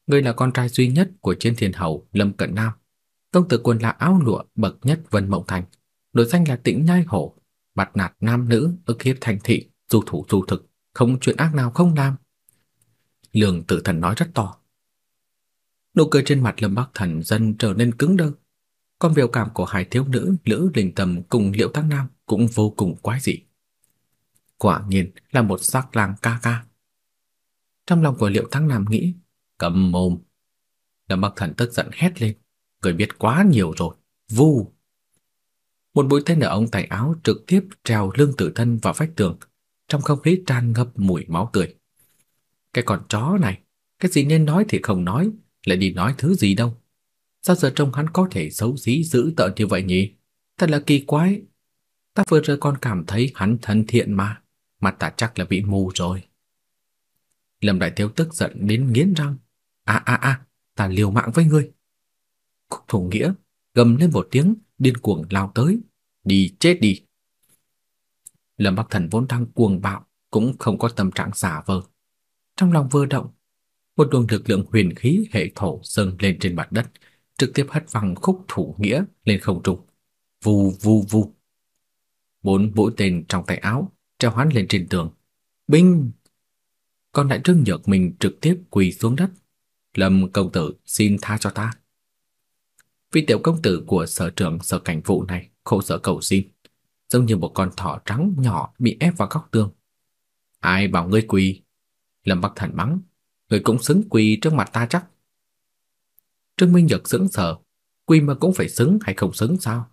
Ngươi là con trai duy nhất của chiến thiên hầu Lâm Cận Nam. Công tử quân là áo lụa bậc nhất Vân Mộng Thành. Đổi danh là tĩnh nhai hổ, bắt nạt nam nữ, ức hiếp thành thị, du thủ du thực, không chuyện ác nào không làm. Lương tử thần nói rất to. Nụ cười trên mặt Lâm Bắc Thần dần trở nên cứng đơ. Còn biểu cảm của hai thiếu nữ Lữ Linh tâm cùng Liễu Tăng Nam cũng vô cùng quái dị. Quả nhiên là một sắc lang ca ca. Trong lòng của Liễu Tăng Nam nghĩ, cầm mồm. Lâm Bắc Thần tức giận hét lên, người biết quá nhiều rồi, vu. Một mũi tên ở ống tay áo trực tiếp treo lưng tử thân vào vách tường, trong không khí tràn ngập mùi máu tươi. Cái con chó này, cái gì nên nói thì không nói, lại đi nói thứ gì đâu. Sao giờ trông hắn có thể xấu xí dữ tợn như vậy nhỉ? Thật là kỳ quái. Ta vừa rồi còn cảm thấy hắn thân thiện mà, mặt ta chắc là bị mù rồi. Lâm Đại Thiếu tức giận đến nghiến răng. A a a, ta liều mạng với ngươi. Cục thủ nghĩa gầm lên một tiếng, điên cuồng lao tới, đi chết đi. Lâm Bắc Thần vốn đang cuồng bạo, cũng không có tâm trạng giả vờ. Trong lòng vừa động, một luồng lực lượng huyền khí hệ thổ dâng lên trên mặt đất, trực tiếp hất văng khúc thủ nghĩa lên không trung. Vù vù vù. Bốn mũi tên trong tay áo treo hắn lên trên tường. Binh! Còn đại trương nhược mình trực tiếp quỳ xuống đất. Lâm công tử xin tha cho ta. Vị tiểu công tử của sở trưởng sở cảnh vụ này khổ sở cầu xin, giống như một con thỏ trắng nhỏ bị ép vào góc tường. Ai bảo ngươi quỳ? Lâm Bắc Thần mắng, ngươi cũng xứng quỳ trước mặt ta chắc. Trương Minh Nhật sững sờ, quỳ mà cũng phải xứng hay không xứng sao?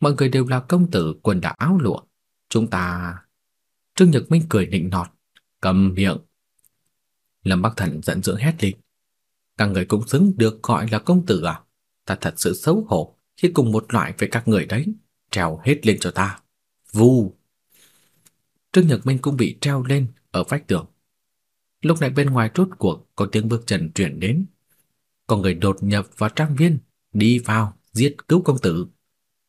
Mọi người đều là công tử quần đã áo lụa, chúng ta Trương Nhật Minh cười nịnh nọt, cầm miệng. Lâm Bắc Thần giận dữ hét lên, các người cũng xứng được gọi là công tử à? Ta thật sự xấu hổ khi cùng một loại với các người đấy, treo hết lên cho ta. Vù. Trương Nhật Minh cũng bị treo lên ở vách tường. Lúc này bên ngoài rốt cuộc có tiếng bước chân truyền đến. Có người đột nhập vào trang viên, đi vào, giết cứu công tử.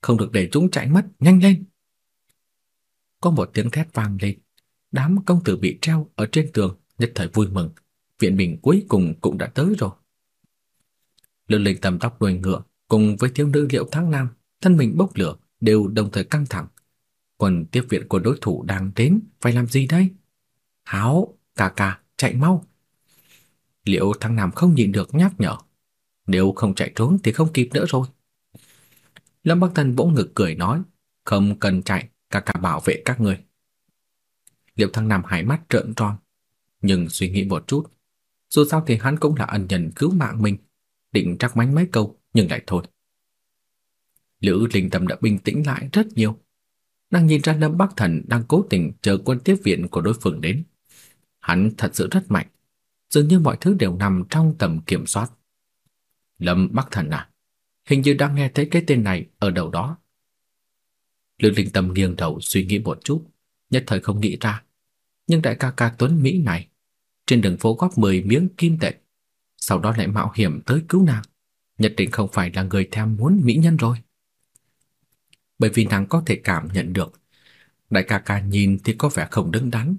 Không được để chúng chạy mất, nhanh lên. Có một tiếng thét vang lên. Đám công tử bị treo ở trên tường nhất thời vui mừng. Viện bình cuối cùng cũng đã tới rồi. Lư Linh tầm tóc đuôi ngựa cùng với thiếu nữ Liễu Thắng Nam, thân mình bốc lửa đều đồng thời căng thẳng. Quân tiếp viện của đối thủ đang đến, phải làm gì đây? Háo, ca ca, chạy mau. Liễu Thắng Nam không nhịn được nhắc nhở. Nếu không chạy trốn thì không kịp nữa rồi. Lâm Bắc Thần vỗ ngực cười nói, không cần chạy, ca ca bảo vệ các người. Liễu Thắng Nam hai mắt trợn tròn, nhưng suy nghĩ một chút, dù sao thì hắn cũng là ân nhân cứu mạng mình, định trắc mánh mấy câu nhưng lại thôi. Lữ Linh Tâm đã bình tĩnh lại rất nhiều. Nàng nhìn ra Lâm Bắc Thần đang cố tình chờ quân tiếp viện của đối phương đến. Hắn thật sự rất mạnh, dường như mọi thứ đều nằm trong tầm kiểm soát. Lâm Bắc Thần à, hình như đang nghe thấy cái tên này ở đâu đó. Lữ Linh Tâm nghiêng đầu suy nghĩ một chút, nhất thời không nghĩ ra. Nhưng đại ca ca Tuấn Mỹ này, trên đường phố góp 10 miếng kim tệ, sau đó lại mạo hiểm tới cứu nàng, nhất định không phải là người tham muốn mỹ nhân rồi bởi vì nàng có thể cảm nhận được. Đại ca ca nhìn thì có vẻ không đứng đắn,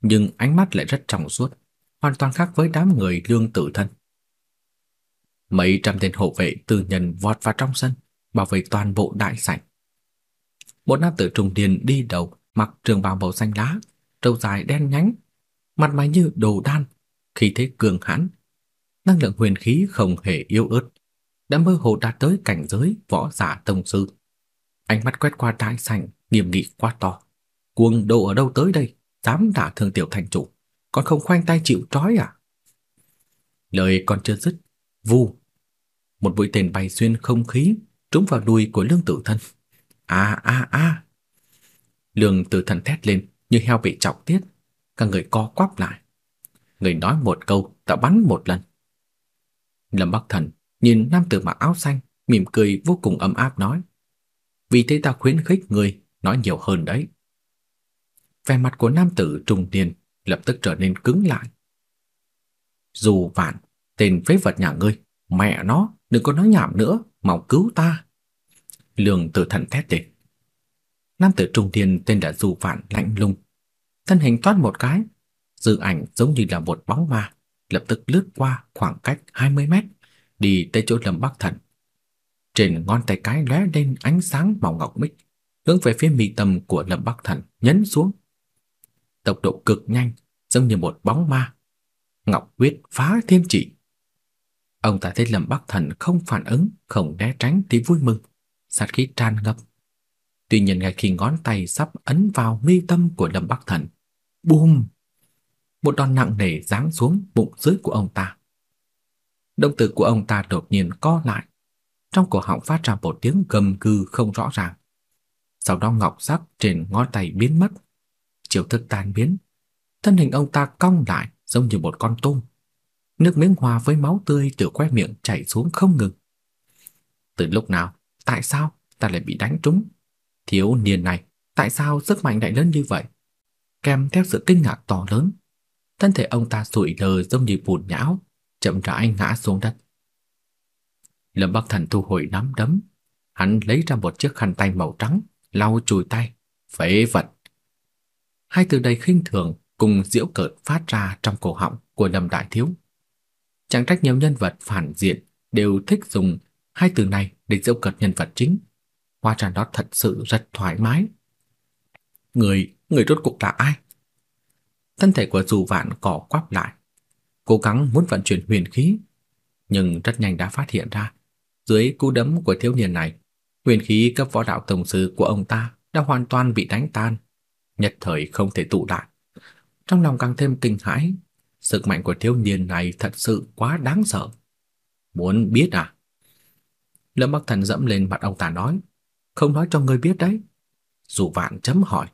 nhưng ánh mắt lại rất trong suốt, hoàn toàn khác với đám người lương tử thân. Mấy trăm tên hộ vệ tư nhân vọt vào trong sân, bảo vệ toàn bộ đại sảnh. Một nam tử trung niên đi đầu, mặc trường bào màu xanh lá, râu dài đen nhánh, mặt mày như đồ đan, khí thế cường hãn, năng lượng huyền khí không hề yếu ớt, đã mơ hồ đạt tới cảnh giới võ giả tông sư. Ánh mắt quét qua đại sảnh, nghiêm nghị quá to. Cuồng độ ở đâu tới đây, dám đả thương tiểu thành chủ, còn không khoanh tay chịu trói à? Lời còn chưa dứt, vu một mũi tên bay xuyên không khí, trúng vào đuôi của Lương Tử Thân. A à, a à, a. À. Lương Tử Thân thét lên như heo bị chọc tiết, cả người co quắp lại. Người nói một câu, đã bắn một lần. Lâm Bắc Thần nhìn nam tử mặc áo xanh, mỉm cười vô cùng ấm áp nói: vì thế ta khuyến khích người nói nhiều hơn đấy. Vẻ mặt của nam tử trung niên lập tức trở nên cứng lại. Dù vạn, tên phế vật nhà ngươi, mẹ nó, đừng có nói nhảm nữa, mau cứu ta. Lương tử thần thét lên. Nam tử trung niên tên là Dù Vạn lạnh lùng. Thân hình toát một cái, dự ảnh giống như là một bóng ma, lập tức lướt qua khoảng cách 20 mét, đi tới chỗ Lâm Bắc Thần. Trên ngón tay cái lóe lên ánh sáng màu ngọc bích, hướng về phía mi tâm của Lâm Bắc Thần nhấn xuống. Tốc độ cực nhanh, giống như một bóng ma. Ngọc huyết phá thiên chỉ. Ông ta thấy Lâm Bắc Thần không phản ứng, không né tránh thì vui mừng, sát khí tràn ngập. Tuy nhiên ngay khi ngón tay sắp ấn vào mi tâm của Lâm Bắc Thần, bùm, một đòn nặng nề giáng xuống bụng dưới của ông ta. Động tử của ông ta đột nhiên co lại, trong cổ họng phát ra một tiếng gầm gừ không rõ ràng. Sau đó ngọc sắc trên ngón tay biến mất, chiều thức tan biến, thân hình ông ta cong lại giống như một con tôm. Nước miếng hòa với máu tươi từ khóe miệng chảy xuống không ngừng. Từ lúc nào, tại sao ta lại bị đánh trúng? Thiếu niên này, tại sao sức mạnh lại lớn như vậy? Kèm theo sự kinh ngạc to lớn, thân thể ông ta sụi lờ giống như bùn nhão, chậm rãi ngã xuống đất. Lâm Bắc Thần thu hồi nắm đấm, hắn lấy ra một chiếc khăn tay màu trắng, lau chùi tay, phế vật. Hai từ đầy khinh thường cùng diễu cợt phát ra trong cổ họng của Lâm Đại Thiếu. Chẳng trách nhiều nhân vật phản diện đều thích dùng hai từ này để diễu cợt nhân vật chính. hoa tràn đó thật sự rất thoải mái. Người, người rốt cuộc là ai? Thân thể của dù vạn cỏ quắp lại, cố gắng muốn vận chuyển huyền khí, nhưng rất nhanh đã phát hiện ra dưới cú đấm của thiếu niên này, huyền khí cấp võ đạo tổng sư của ông ta đã hoàn toàn bị đánh tan, nhất thời không thể tụ lại. Trong lòng càng thêm kinh hãi, sức mạnh của thiếu niên này thật sự quá đáng sợ. Muốn biết à? Lâm Bắc Thần dẫm lên mặt ông ta nói, không nói cho ngươi biết đấy. Dù vạn chấm hỏi.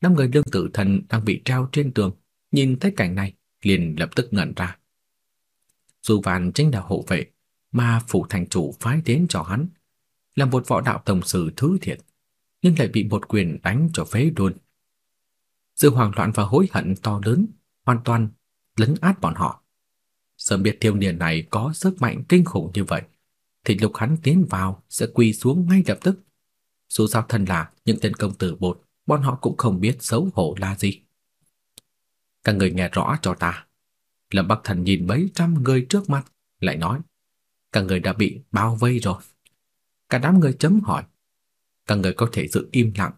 Năm người lương tử thần đang bị treo trên tường, nhìn thấy cảnh này, liền lập tức ngẩn ra. Dù vạn chính là hộ vệ mà phủ thành chủ phái đến cho hắn, là một võ đạo tổng sư thứ thiệt, nhưng lại bị một quyền đánh cho phế luôn. Sự hoảng loạn và hối hận to lớn hoàn toàn lấn át bọn họ. Sớm biết thiếu niên này có sức mạnh kinh khủng như vậy, thì lúc hắn tiến vào sẽ quỳ xuống ngay lập tức. Dù sao thân là những tên công tử bột, bọn họ cũng không biết xấu hổ là gì. Các người nghe rõ cho ta. Lâm Bắc Thần nhìn mấy trăm người trước mặt, lại nói: Các người đã bị bao vây rồi. Cả đám người chấm hỏi. Các người có thể giữ im lặng.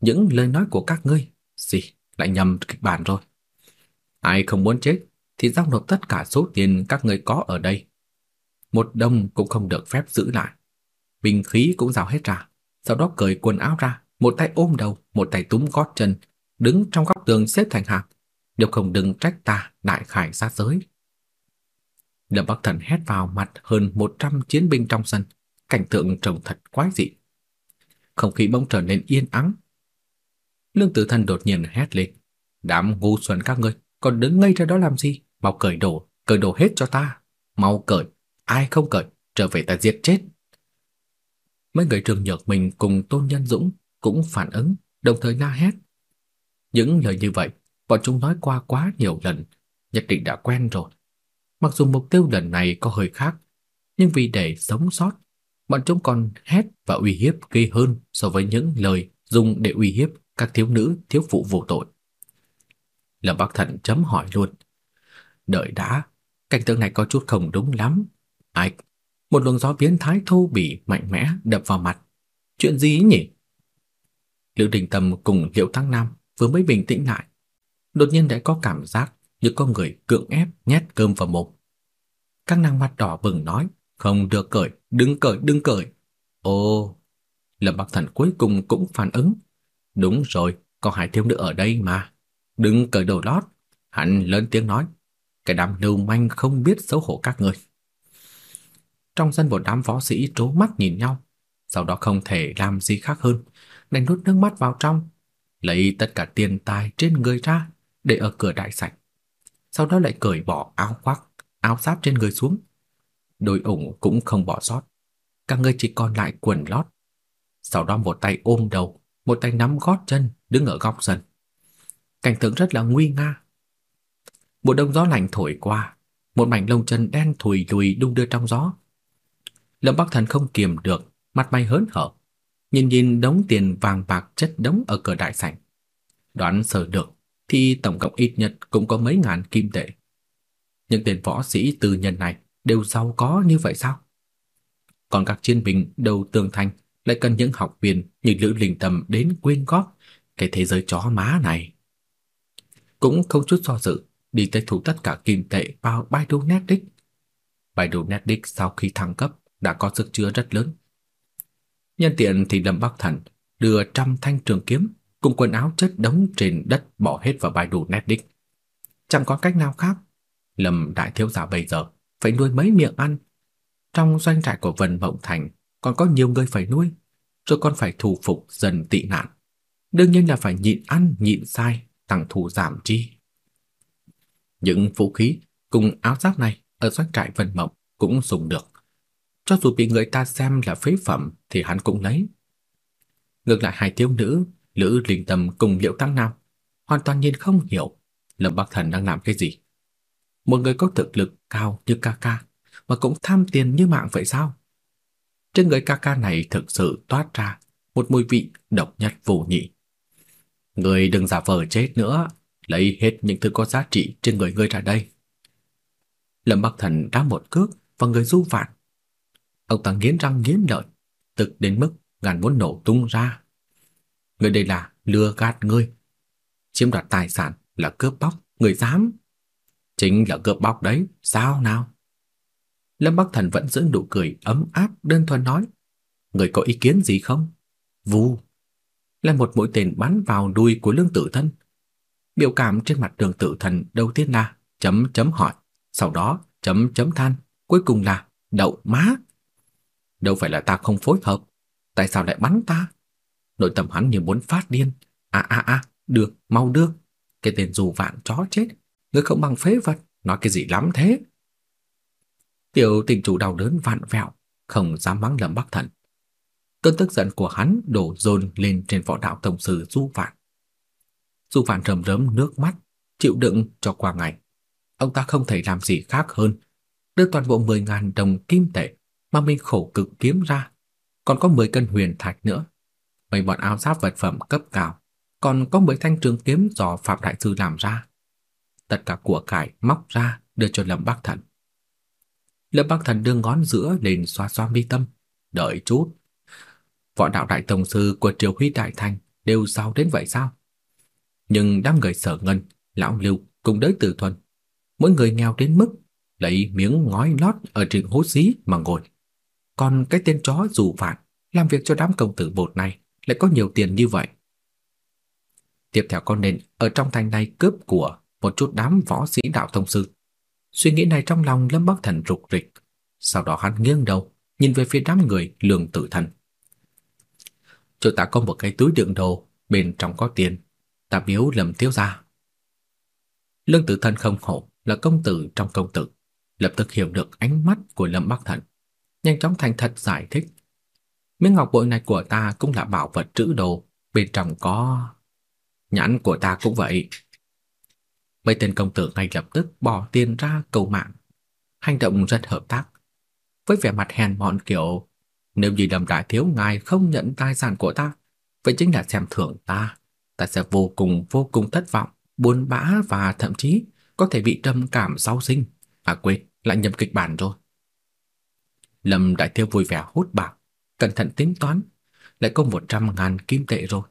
Những lời nói của các ngươi, gì, lại nhầm kịch bản rồi. Ai không muốn chết thì giao nộp tất cả số tiền các người có ở đây. Một đồng cũng không được phép giữ lại. Bình khí cũng giao hết ra, sau đó cởi quần áo ra, một tay ôm đầu, một tay túm gót chân, đứng trong góc tường xếp thành hàng. Nếu không đừng trách ta đại khải sát giới. Lâm Bắc Thần hét vào mặt hơn 100 chiến binh trong sân, cảnh tượng trông thật quái dị. Không khí bỗng trở nên yên ắng. Lương Tử Thần đột nhiên hét lên, "Đám ngu xuẩn các ngươi, còn đứng ngây ra đó làm gì? Mau cởi đồ, cởi đồ hết cho ta, mau cởi, ai không cởi, trở về ta giết chết." Mấy người Trường Nhược mình cùng Tôn Nhân Dũng cũng phản ứng, đồng thời la hét. Những lời như vậy, bọn chúng nói qua quá nhiều lần, nhất định đã quen rồi. Mặc dù mục tiêu lần này có hơi khác, nhưng vì để sống sót, bọn chúng còn hét và uy hiếp ghê hơn so với những lời dùng để uy hiếp các thiếu nữ, thiếu phụ vô tội. Lâm Bắc thận chấm hỏi luôn. Đợi đã, cảnh tượng này có chút không đúng lắm. Ai? Một luồng gió biến thái thô bỉ mạnh mẽ đập vào mặt. Chuyện gì nhỉ? Liễu Đình Tâm cùng Liễu Thăng Nam vừa mới bình tĩnh lại, đột nhiên đã có cảm giác như có người cưỡng ép nhét cơm vào mồm. Các nàng mặt đỏ bừng nói, không được cởi, đừng cởi, đừng cởi. Ồ, Lâm Bắc Thần cuối cùng cũng phản ứng. Đúng rồi, có hai thiếu nữ ở đây mà. Đừng cởi đồ lót. Hắn lớn tiếng nói, cái đám lưu manh không biết xấu hổ các người. Trong sân một đám võ sĩ trố mắt nhìn nhau, sau đó không thể làm gì khác hơn, đành nuốt nước mắt vào trong, lấy tất cả tiền tài trên người ra để ở cửa đại sảnh. Sau đó lại cởi bỏ áo khoác, áo giáp trên người xuống. Đôi ủng cũng không bỏ sót, cả người chỉ còn lại quần lót. Sau đó một tay ôm đầu, một tay nắm gót chân đứng ở góc sân. Cảnh tượng rất là nguy nga. Một đông gió lạnh thổi qua, một mảnh lông chân đen thùi lùi đung đưa trong gió. Lâm Bắc Thần không kiềm được, mặt mày hớn hở, nhìn nhìn đống tiền vàng bạc chất đống ở cửa đại sảnh. Đoán sở được thì tổng cộng ít nhất cũng có mấy ngàn kim tệ. Những tên võ sĩ tư nhân này đều giàu có như vậy sao? Còn các chiến binh đầu tường thành lại cần những học viên như Lữ Linh Tâm đến quyên góp cái thế giới chó má này. Cũng không chút do dự, đi tới thủ tất cả kim tệ vào Baidu Netdisk. Baidu Netdisk sau khi thăng cấp đã có sức chứa rất lớn. Nhân tiện thì Lâm Bắc Thần đưa trăm thanh trường kiếm cùng quần áo chất đống trên đất bỏ hết vào Baidu Netdisk. Chẳng có cách nào khác, Lâm đại thiếu gia bây giờ phải nuôi mấy miệng ăn. Trong doanh trại của Vân Mộng Thành còn có nhiều người phải nuôi, rồi còn phải thủ phục dần tị nạn. Đương nhiên là phải nhịn ăn, nhịn sai, tăng thu giảm chi. Những vũ khí cùng áo giáp này ở doanh trại Vân Mộng cũng dùng được. Cho dù bị người ta xem là phế phẩm thì hắn cũng lấy. Ngược lại hai thiếu nữ, Lữ Linh Tâm cùng Liễu Tăng Nam, hoàn toàn nhìn không hiểu Lâm Bắc Thần đang làm cái gì. Một người có thực lực cao như ca ca mà cũng tham tiền như mạng vậy sao? Trên người ca ca này thực sự toát ra một mùi vị độc nhất vô nhị. Người đừng giả vờ chết nữa, lấy hết những thứ có giá trị trên người ngươi ra đây. Lâm Bắc Thần đá một cước vào người Du Vạn. Ông ta nghiến răng nghiến lợi, tức đến mức ngàn muốn nổ tung ra. Người đây là lừa gạt ngươi, chiếm đoạt tài sản là cướp bóc, người dám. Chính là cướp bóc đấy, sao nào? Lâm Bắc Thần vẫn giữ nụ cười ấm áp đơn thuần nói, người có ý kiến gì không? Vù, là một mũi tên bắn vào đuôi của Lương Tử Thân. Biểu cảm trên mặt Đường Tử Thần đầu tiên là chấm chấm hỏi, sau đó chấm chấm than, cuối cùng là đậu má. Đâu phải là ta không phối hợp, tại sao lại bắn ta? Nội tâm hắn như muốn phát điên. A a a, được, mau được. Cái tên dù vạn chó chết, ngươi không bằng phế vật, nói cái gì lắm thế? Tiểu tình chủ đau đớn vạn vẹo, không dám mắng lầm Bắc Thần. Cơn tức giận của hắn đổ dồn lên trên võ đạo tổng sư Du Vạn. Du Vạn rầm rớm nước mắt, chịu đựng cho qua ngày. Ông ta không thể làm gì khác hơn đưa toàn bộ 10.000 đồng kim tệ mà mình khổ cực kiếm ra, còn có 10 cân huyền thạch nữa. Mấy bọn áo giáp vật phẩm cấp cao, còn có 10 thanh trường kiếm do Phạm đại sư làm ra. Tất cả của cải móc ra đưa cho Lâm Bắc Thần. Lâm Bắc Thần đưa ngón giữa lên xoa xoa mi tâm, đợi chút. Võ đạo đại tổng sư của Triều Huy Đại Thành đều giàu đến vậy sao? Nhưng đám người Sở Ngân, lão Lưu cùng đới tử Thuần, mỗi người nghèo đến mức lấy miếng ngói lót ở trên hố xí mà ngồi. Còn cái tên chó dù vạn làm việc cho đám công tử bột này lại có nhiều tiền như vậy. Tiếp theo con nên ở trong thành này cướp của một chút đám võ sĩ đạo thông sư. Suy nghĩ này trong lòng Lâm Bắc Thần rục rịch, sau đó hắn nghiêng đầu, nhìn về phía đám người lường tử thần. chỗ ta có một cái túi đựng đồ, bên trong có tiền, ta biếu Lâm thiếu gia. Lương Tử Thần không hổ là công tử trong công tử, lập tức hiểu được ánh mắt của Lâm Bắc Thần, nhanh chóng thành thật giải thích. Miếng ngọc bội này của ta cũng là bảo vật trữ đồ, bên trong có nhãn của ta cũng vậy. Mấy tên công tử ngay lập tức bỏ tiền ra cầu mạng, hành động rất hợp tác. Với vẻ mặt hèn mọn kiểu, nếu như đầm đại thiếu ngài không nhận tài sản của ta, vậy chính là xem thưởng ta, ta sẽ vô cùng vô cùng thất vọng, buồn bã và thậm chí có thể bị trầm cảm sau sinh. À quên, lại nhầm kịch bản rồi. Lâm đại thiếu vui vẻ hút bạc, cẩn thận tính toán, lại có 100 ngàn kim tệ rồi.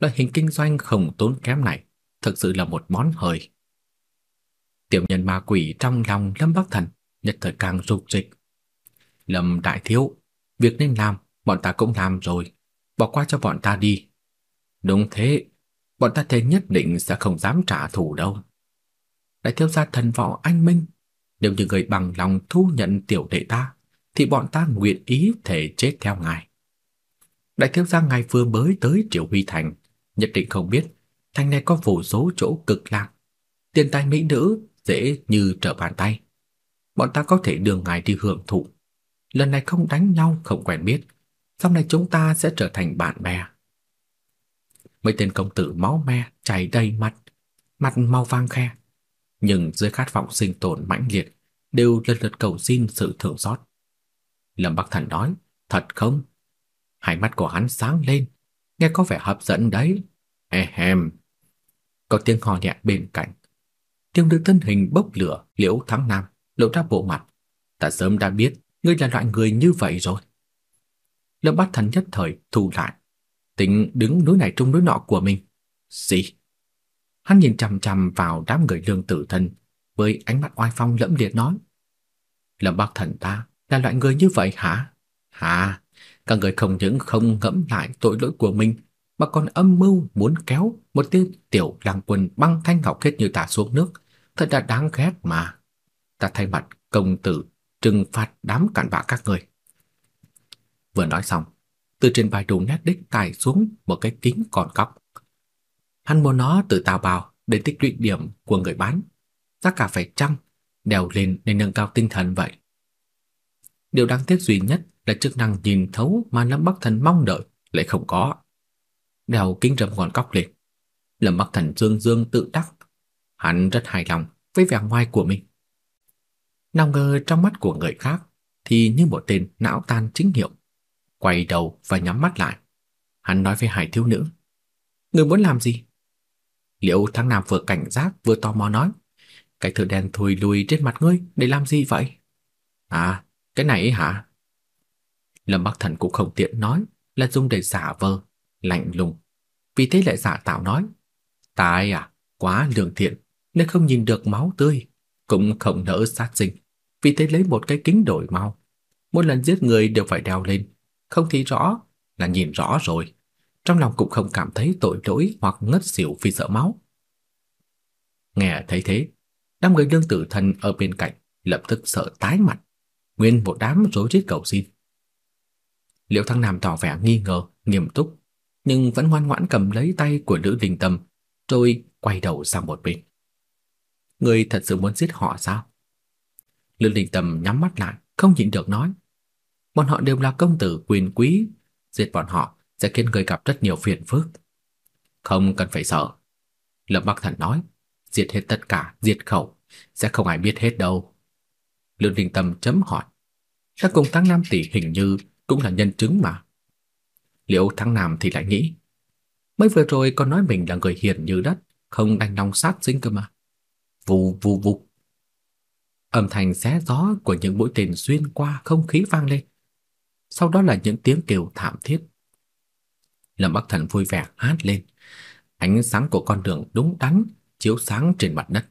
Loại hình kinh doanh không tốn kém này thực sự là một món hời. Tiểu nhân ma quỷ trong lòng Lâm Bắc Thần nhất thời càng rục rịch. Lâm đại thiếu, việc nên làm, bọn ta cũng làm rồi, bỏ qua cho bọn ta đi. Đúng thế, bọn ta thế nhất định sẽ không dám trả thù đâu. Đại thiếu gia thần võ anh minh, nếu như người bằng lòng thu nhận tiểu đệ ta, thì bọn ta nguyện ý thể chết theo ngài. Đại thiếu gia ngài vừa mới tới Triều Huy Thành, nhất định không biết thành này có vô số chỗ cực lạc, tiền tài mỹ nữ dễ như trở bàn tay. Bọn ta có thể đưa ngài đi hưởng thụ. Lần này không đánh nhau, không quen biết, sau này chúng ta sẽ trở thành bạn bè. Mấy tên công tử máu me chảy đầy mặt, mặt màu vàng khe, nhưng dưới khát vọng sinh tồn mãnh liệt, đều lần lượt cầu xin sự thưởng xót. Lâm Bắc Thần nói, thật không? Hai mắt của hắn sáng lên, nghe có vẻ hấp dẫn đấy. Ehem. Có tiếng hò nhẹ bên cạnh. Tiêu nữ thân hình bốc lửa, liễu thắng nam, lộ ra bộ mặt. Ta sớm đã biết, ngươi là loại người như vậy rồi. Lâm bắc Thần nhất thời thu lại, tính đứng núi này trung núi nọ của mình. Gì? Hắn nhìn chằm chằm vào đám người lương tử thân với ánh mắt oai phong lẫm liệt nói: "Lâm bắc Thần ta là loại người như vậy hả? Hả? Các người không những không ngẫm lại tội lỗi của mình mà còn âm mưu muốn kéo một tên tiểu lang quân băng thanh ngọc khiết như ta xuống nước, thật là đáng ghét mà. Ta thay mặt công tử trừng phạt đám cặn bã các người." Vừa nói xong, từ trên vai đồ nét đích cài xuống một cái kính còn cóc. Hắn mua nó từ tàu bào để tích lũy điểm của người bán, giá cả phải chăng đèo lên để nâng cao tinh thần vậy. Điều đáng tiếc duy nhất là chức năng nhìn thấu mà Lâm Bắc Thần mong đợi lại không có. Đèo kính râm còn cóc lên. Lâm Bắc Thần dương dương tự đắc, hắn rất hài lòng với vẻ ngoài của mình. Nào ngờ trong mắt của người khác thì như một tên não tan chính hiệu quay đầu và nhắm mắt lại. Hắn nói với hải thiếu nữ, người muốn làm gì?" liệu Thắng Nam vừa cảnh giác vừa tò mò nói, "Cái thứ đen thùi lùi trên mặt ngươi để làm gì vậy?" "À, cái này ấy hả?" Lâm Bắc Thần cũng không tiện nói, là dùng để giả vờ, lạnh lùng. Vì thế lại giả tạo nói, "Tài à, quá lương thiện, nên không nhìn được máu tươi, cũng không nỡ sát sinh, vì thế lấy một cái kính đổi màu. Mỗi lần giết người đều phải đeo lên, không thấy rõ là nhìn rõ rồi, trong lòng cũng không cảm thấy tội lỗi hoặc ngất xỉu vì sợ máu. Nghe thấy thế, đám người lương tử thần ở bên cạnh lập tức sợ tái mặt, nguyên một đám rối rít cầu xin. Liễu Thăng Nam tỏ vẻ nghi ngờ, nghiêm túc, nhưng vẫn ngoan ngoãn cầm lấy tay của Lữ Đình Tâm, rồi quay đầu sang một bên. Người thật sự muốn giết họ sao? Lữ Đình Tâm nhắm mắt lại, không nhịn được nói. Bọn họ đều là công tử quyền quý, giết bọn họ sẽ khiến người gặp rất nhiều phiền phức. Không cần phải sợ. Lâm Bắc Thần nói, diệt hết tất cả, diệt khẩu, sẽ không ai biết hết đâu. Lương Đình Tâm chấm hỏi, các cùng Tăng Nam tỷ hình như cũng là nhân chứng mà. Liệu Thắng Nam thì lại nghĩ, mới vừa rồi còn nói mình là người hiền như đất, không đành lòng sát sinh cơ mà. Vù vù vù. Âm thanh xé gió của những mũi tên xuyên qua không khí vang lên. Sau đó là những tiếng kêu thảm thiết. Lâm Bắc Thần vui vẻ hát lên. Ánh sáng của con đường đúng đắn chiếu sáng trên mặt đất.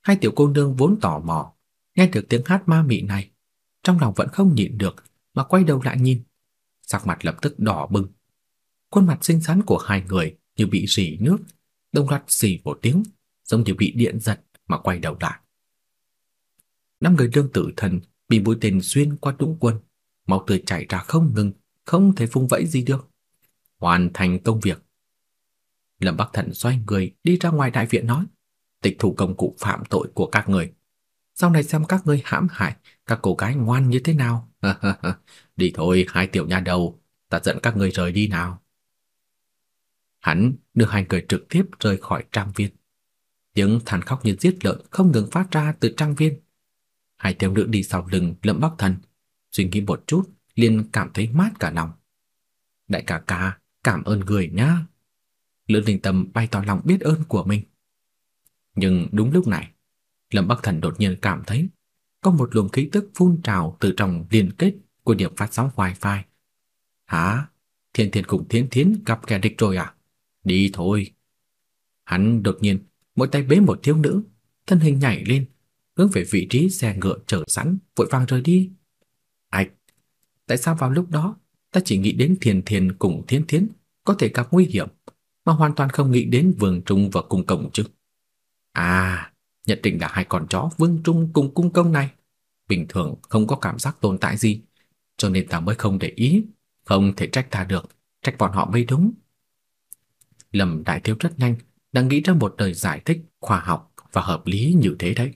Hai tiểu cô nương vốn tò mò, nghe được tiếng hát ma mị này, trong lòng vẫn không nhịn được mà quay đầu lại nhìn. Sắc mặt lập tức đỏ bừng. Khuôn mặt xinh xắn của hai người như bị rỉ nước, đồng loạt xì một tiếng, giống như bị điện giật mà quay đầu lại. Năm người đương tử thần bị mũi tên xuyên qua đũng quân, máu tươi chảy ra không ngừng, không thể phung vẫy gì được. Hoàn thành công việc. Lâm Bắc Thần xoay người đi ra ngoài đại viện nói, tịch thu công cụ phạm tội của các người. Sau này xem các ngươi hãm hại các cô gái ngoan như thế nào. đi thôi, hai tiểu nha đầu, ta dẫn các ngươi rời đi nào. Hắn đưa hai người trực tiếp rời khỏi trang viên. Tiếng than khóc như giết lợn không ngừng phát ra từ trang viên. Hai thiếu nữ đi sau lưng Lâm Bắc Thần, suy nghĩ một chút liền cảm thấy mát cả lòng. Đại ca ca, cảm ơn người nhá. Lữ Linh Tâm bày tỏ lòng biết ơn của mình. Nhưng đúng lúc này, Lâm Bắc Thần đột nhiên cảm thấy có một luồng khí tức phun trào từ trong liên kết của điểm phát sóng wifi. Hả? Thiên Thiên cùng Thiên Thiến gặp kẻ địch rồi à? Đi thôi. Hắn đột nhiên một tay bế một thiếu nữ, thân hình nhảy lên, hướng về vị trí xe ngựa chờ sẵn, vội vàng rời đi. Ảch, tại sao vào lúc đó ta chỉ nghĩ đến Thiền Thiền cùng Thiên Thiến có thể gặp nguy hiểm, mà hoàn toàn không nghĩ đến Vương Trung và Cung cổng chứ? À, nhất định là hai con chó Vương Trung cùng Cung Công này. Bình thường không có cảm giác tồn tại gì, cho nên ta mới không để ý, không thể trách ta được, trách bọn họ mới đúng. Lâm Đại Thiếu rất nhanh đã nghĩ ra một lời giải thích khoa học và hợp lý như thế đấy.